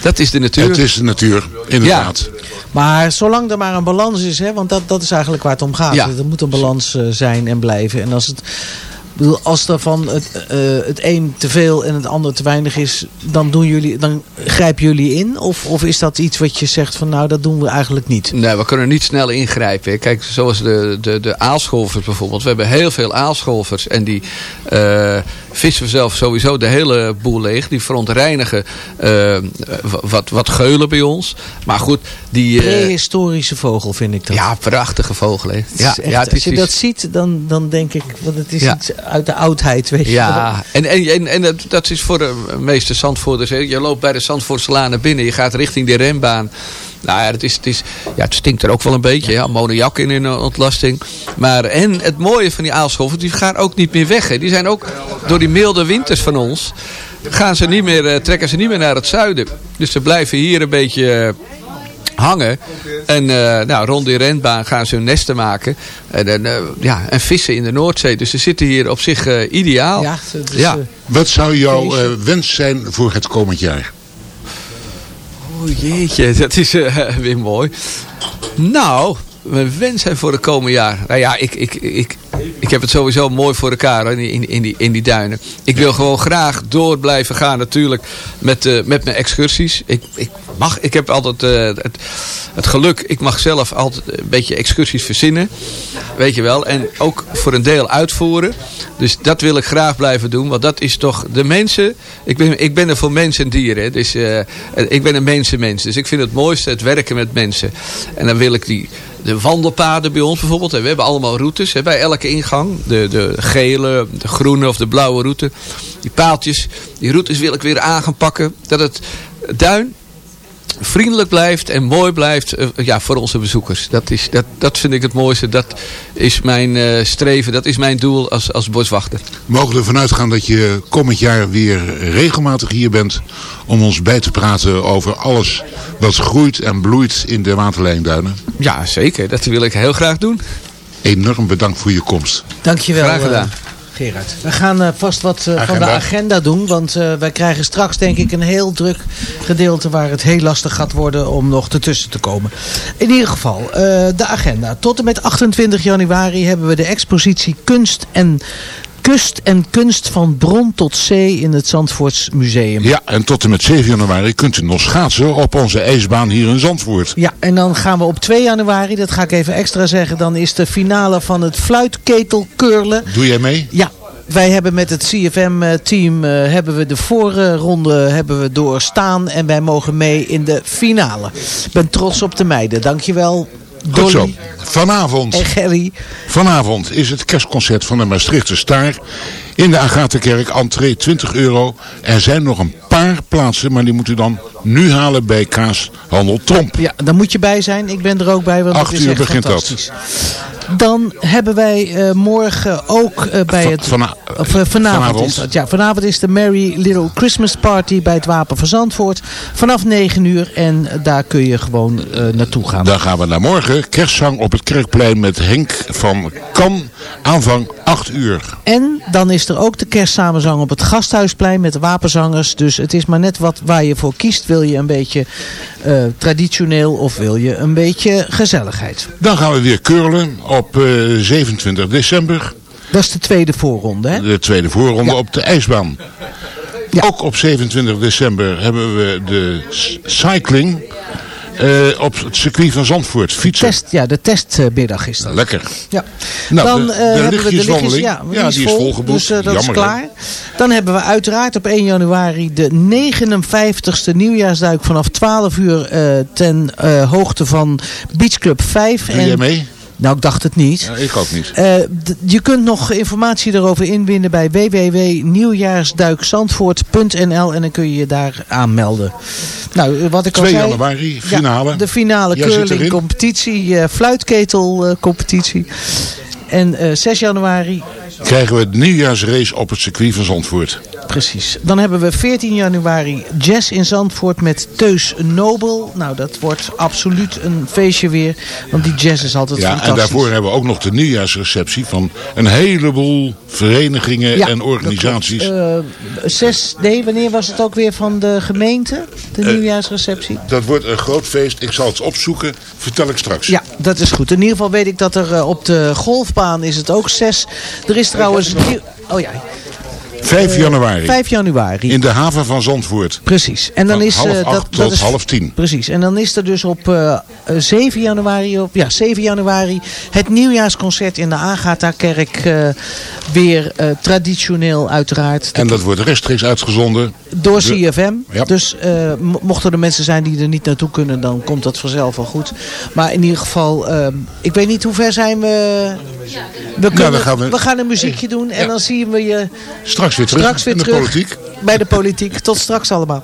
dat is de natuur. Het is de natuur, inderdaad. Maar zolang er maar een balans is, hè, want dat, dat is eigenlijk waar het om gaat. Ja. Er moet een balans eh, zijn en blijven. En als het, bedoel, als er van het, eh, het een te veel en het ander te weinig is, dan, doen jullie, dan grijpen jullie in? Of, of is dat iets wat je zegt van nou, dat doen we eigenlijk niet? Nee, we kunnen niet snel ingrijpen. Kijk, zoals de, de, de aalscholvers bijvoorbeeld. We hebben heel veel aalscholvers. En die eh, vissen we zelf sowieso de hele boel leeg. Die verontreinigen eh, wat, wat geulen bij ons. Maar goed, die... eh, Prehistorische vogel vind ik dat. ja, prachtige vogel. Hè. Is Ja, echt- ja, het als is, je is- dat ziet, dan, dan denk ik, want het is Ja. iets uit de oudheid, weet je. Ja, en, en, en, en dat, dat is voor de meeste Zandvoorters. hè. Je loopt bij de Zandvoortselaan naar binnen. Je gaat richting de rembaan. Nou ja, het, is, het, is, ja, het stinkt er ook wel een beetje. Ja, ammoniak in een ontlasting. Maar, en het mooie van die aalscholvers, die gaan ook niet meer weg. Hè. Die zijn ook door die milde winters van ons... Gaan ze niet meer, eh, trekken ze niet meer naar het zuiden. Dus ze blijven hier een beetje... hangen. En eh, nou, rond die renbaan gaan ze hun nesten maken. En, en, eh, ja, en vissen in de Noordzee. Dus ze zitten hier op zich eh, ideaal. Ja, is, Ja. Wat zou jouw eh, wens zijn voor het komend jaar? Oh jeetje, (laughs) dat is weer mooi. Nou, mijn wens zijn voor het komende jaar. Nou ja, ik, ik, ik, ik heb het sowieso mooi voor elkaar in, die- in, die, in die duinen. Ik wil gewoon graag door blijven gaan natuurlijk met, eh, met mijn excursies. Ik, ik, mag, ik heb altijd eh, het, het geluk, ik mag zelf altijd een beetje excursies verzinnen. Weet je wel. En ook voor een deel uitvoeren. Dus dat wil ik graag blijven doen. Want dat is toch de mensen. Ik ben, ik ben er voor mensen en dieren. Dus eh, ik ben een mensenmens. Dus ik vind het mooiste het werken met mensen. En dan wil ik die... De wandelpaden bij ons bijvoorbeeld. We hebben allemaal routes hè, bij elke ingang. De, de gele, de groene of de blauwe route. Die paaltjes. Die routes wil ik weer aan gaan pakken. Dat het duin vriendelijk blijft en mooi blijft eh, ja, voor onze bezoekers. Dat, is, dat, dat vind ik het mooiste. Dat is mijn eh, streven. Dat is mijn doel als, als boswachter. Mogen we ervan uitgaan dat je komend jaar weer regelmatig hier bent om ons bij te praten over alles wat groeit en bloeit in de Waterlijnduinen? Ja, zeker. Dat wil ik heel graag doen. Enorm bedankt voor je komst. Dankjewel, Graag gedaan. Gerard. We gaan eh, vast wat eh, van de Agenda. doen. Want eh, wij krijgen straks denk ik een heel druk gedeelte... waar het heel lastig gaat worden om nog ertussen te komen. In ieder geval, eh, de agenda. Tot en met 28 januari hebben we de expositie Kunst en... Kust en kunst van bron tot zee in het Zandvoorts Museum. Ja, en tot en met 7 januari kunt u nog schaatsen op onze ijsbaan hier in Zandvoort. Ja, en dan gaan we op 2 januari, dat ga ik even extra zeggen... dan is de finale van het fluitketelkeurlen. Doe jij mee? Ja, wij hebben met het CFM-team eh, hebben we de voorronde hebben we doorstaan. En wij mogen mee in de finale. Ik ben trots op de meiden. Dankjewel, Goed zo. Vanavond, en Gerry. vanavond is het kerstconcert van de Maastrichter Staar. In de Agatha-kerk, entree 20 euro. Er zijn nog een paar plaatsen, maar die moet u dan nu halen bij Kaashandel Tromp. Ja, daar moet je bij zijn. Ik ben er ook bij, want Acht het is uur begint dat. Dan hebben wij eh, morgen ook eh, bij Van- het... vana- of, eh, vanavond, vanavond. is dat. Ja, vanavond is de Merry Little Christmas Party bij het Wapen van Zandvoort. Vanaf 9 uur. En daar kun je gewoon naartoe gaan. Dan gaan we naar morgen. Kerstzang op het Kerkplein met Henk van Kan. Aanvang 8 uur. En dan is er ook de kerstsamenzang op het Gasthuisplein met de wapenzangers. Dus het is maar net wat waar je voor kiest. Wil je een beetje traditioneel of wil je een beetje gezelligheid? Dan gaan we weer curlen op eh, 27 december. Dat is de tweede voorronde, hè? De tweede voorronde op de ijsbaan. Ook op 27 december hebben we de cycling eh, op het circuit van Zandvoort. Fietsen. Test, ja, de testmiddag is dat. Lekker. Ja. Nou, dan de- eh, de hebben we de lichtjes, lichtjeswandeling, ja, ja, die is vol, volgeboekt. Dus eh, dat Jammer, is klaar. Dan hebben we uiteraard op 1 januari de 59ste nieuwjaarsduik vanaf 12 uur eh, ten eh, hoogte van Beach Club 5. Doe jij mee? Nou, ik dacht het niet. Ja, ik ook niet. Eh, je kunt nog informatie erover inwinnen bij www.nieuwjaarsduikzandvoort.nl en dan kun je je daar aanmelden. Nou, eh, wat ik al 2 zei. januari, finale. Ja, de finale curling competitie, eh, fluitketel competitie. En eh, 6 januari Krijgen we de nieuwjaarsrace op het circuit van Zandvoort. Precies. Dan hebben we 14 januari jazz in Zandvoort met Teus Nobel. Nou, dat wordt absoluut een feestje weer. Want die jazz is altijd Ja, fantastisch. en daarvoor hebben we ook nog de nieuwjaarsreceptie van een heleboel verenigingen Ja, en organisaties. klopt. Eh, zes, nee, wanneer was het ook weer van de gemeente? De Eh, nieuwjaarsreceptie? Dat wordt een groot feest. Ik zal het opzoeken. Vertel ik straks. Ja, dat is goed. In ieder geval weet ik dat er op de golfbaan is het ook zes. Er is trouwens... Oh ja, 5 Eh, januari. 5 januari. In de haven van Zandvoort. Precies. En dan Van is half eh, acht dat, tot dat is half tien. Precies. En dan is er dus op eh, eh, 7 januari, op, ja, 7 januari het nieuwjaarsconcert in de Agatha-kerk. eh, weer eh, traditioneel uiteraard. En dat wordt rechtstreeks uitgezonden. Door De- CFM. Ja. Dus eh, mo- mochten er mensen zijn die er niet naartoe kunnen, dan komt dat vanzelf wel goed. Maar in ieder geval, eh, ik weet niet hoe ver zijn we. We, kunnen, Nou, gaan we- we gaan een muziekje doen en dan zien we je Straks weer terug straks weer in de terug politiek. bij de politiek. Tot straks allemaal.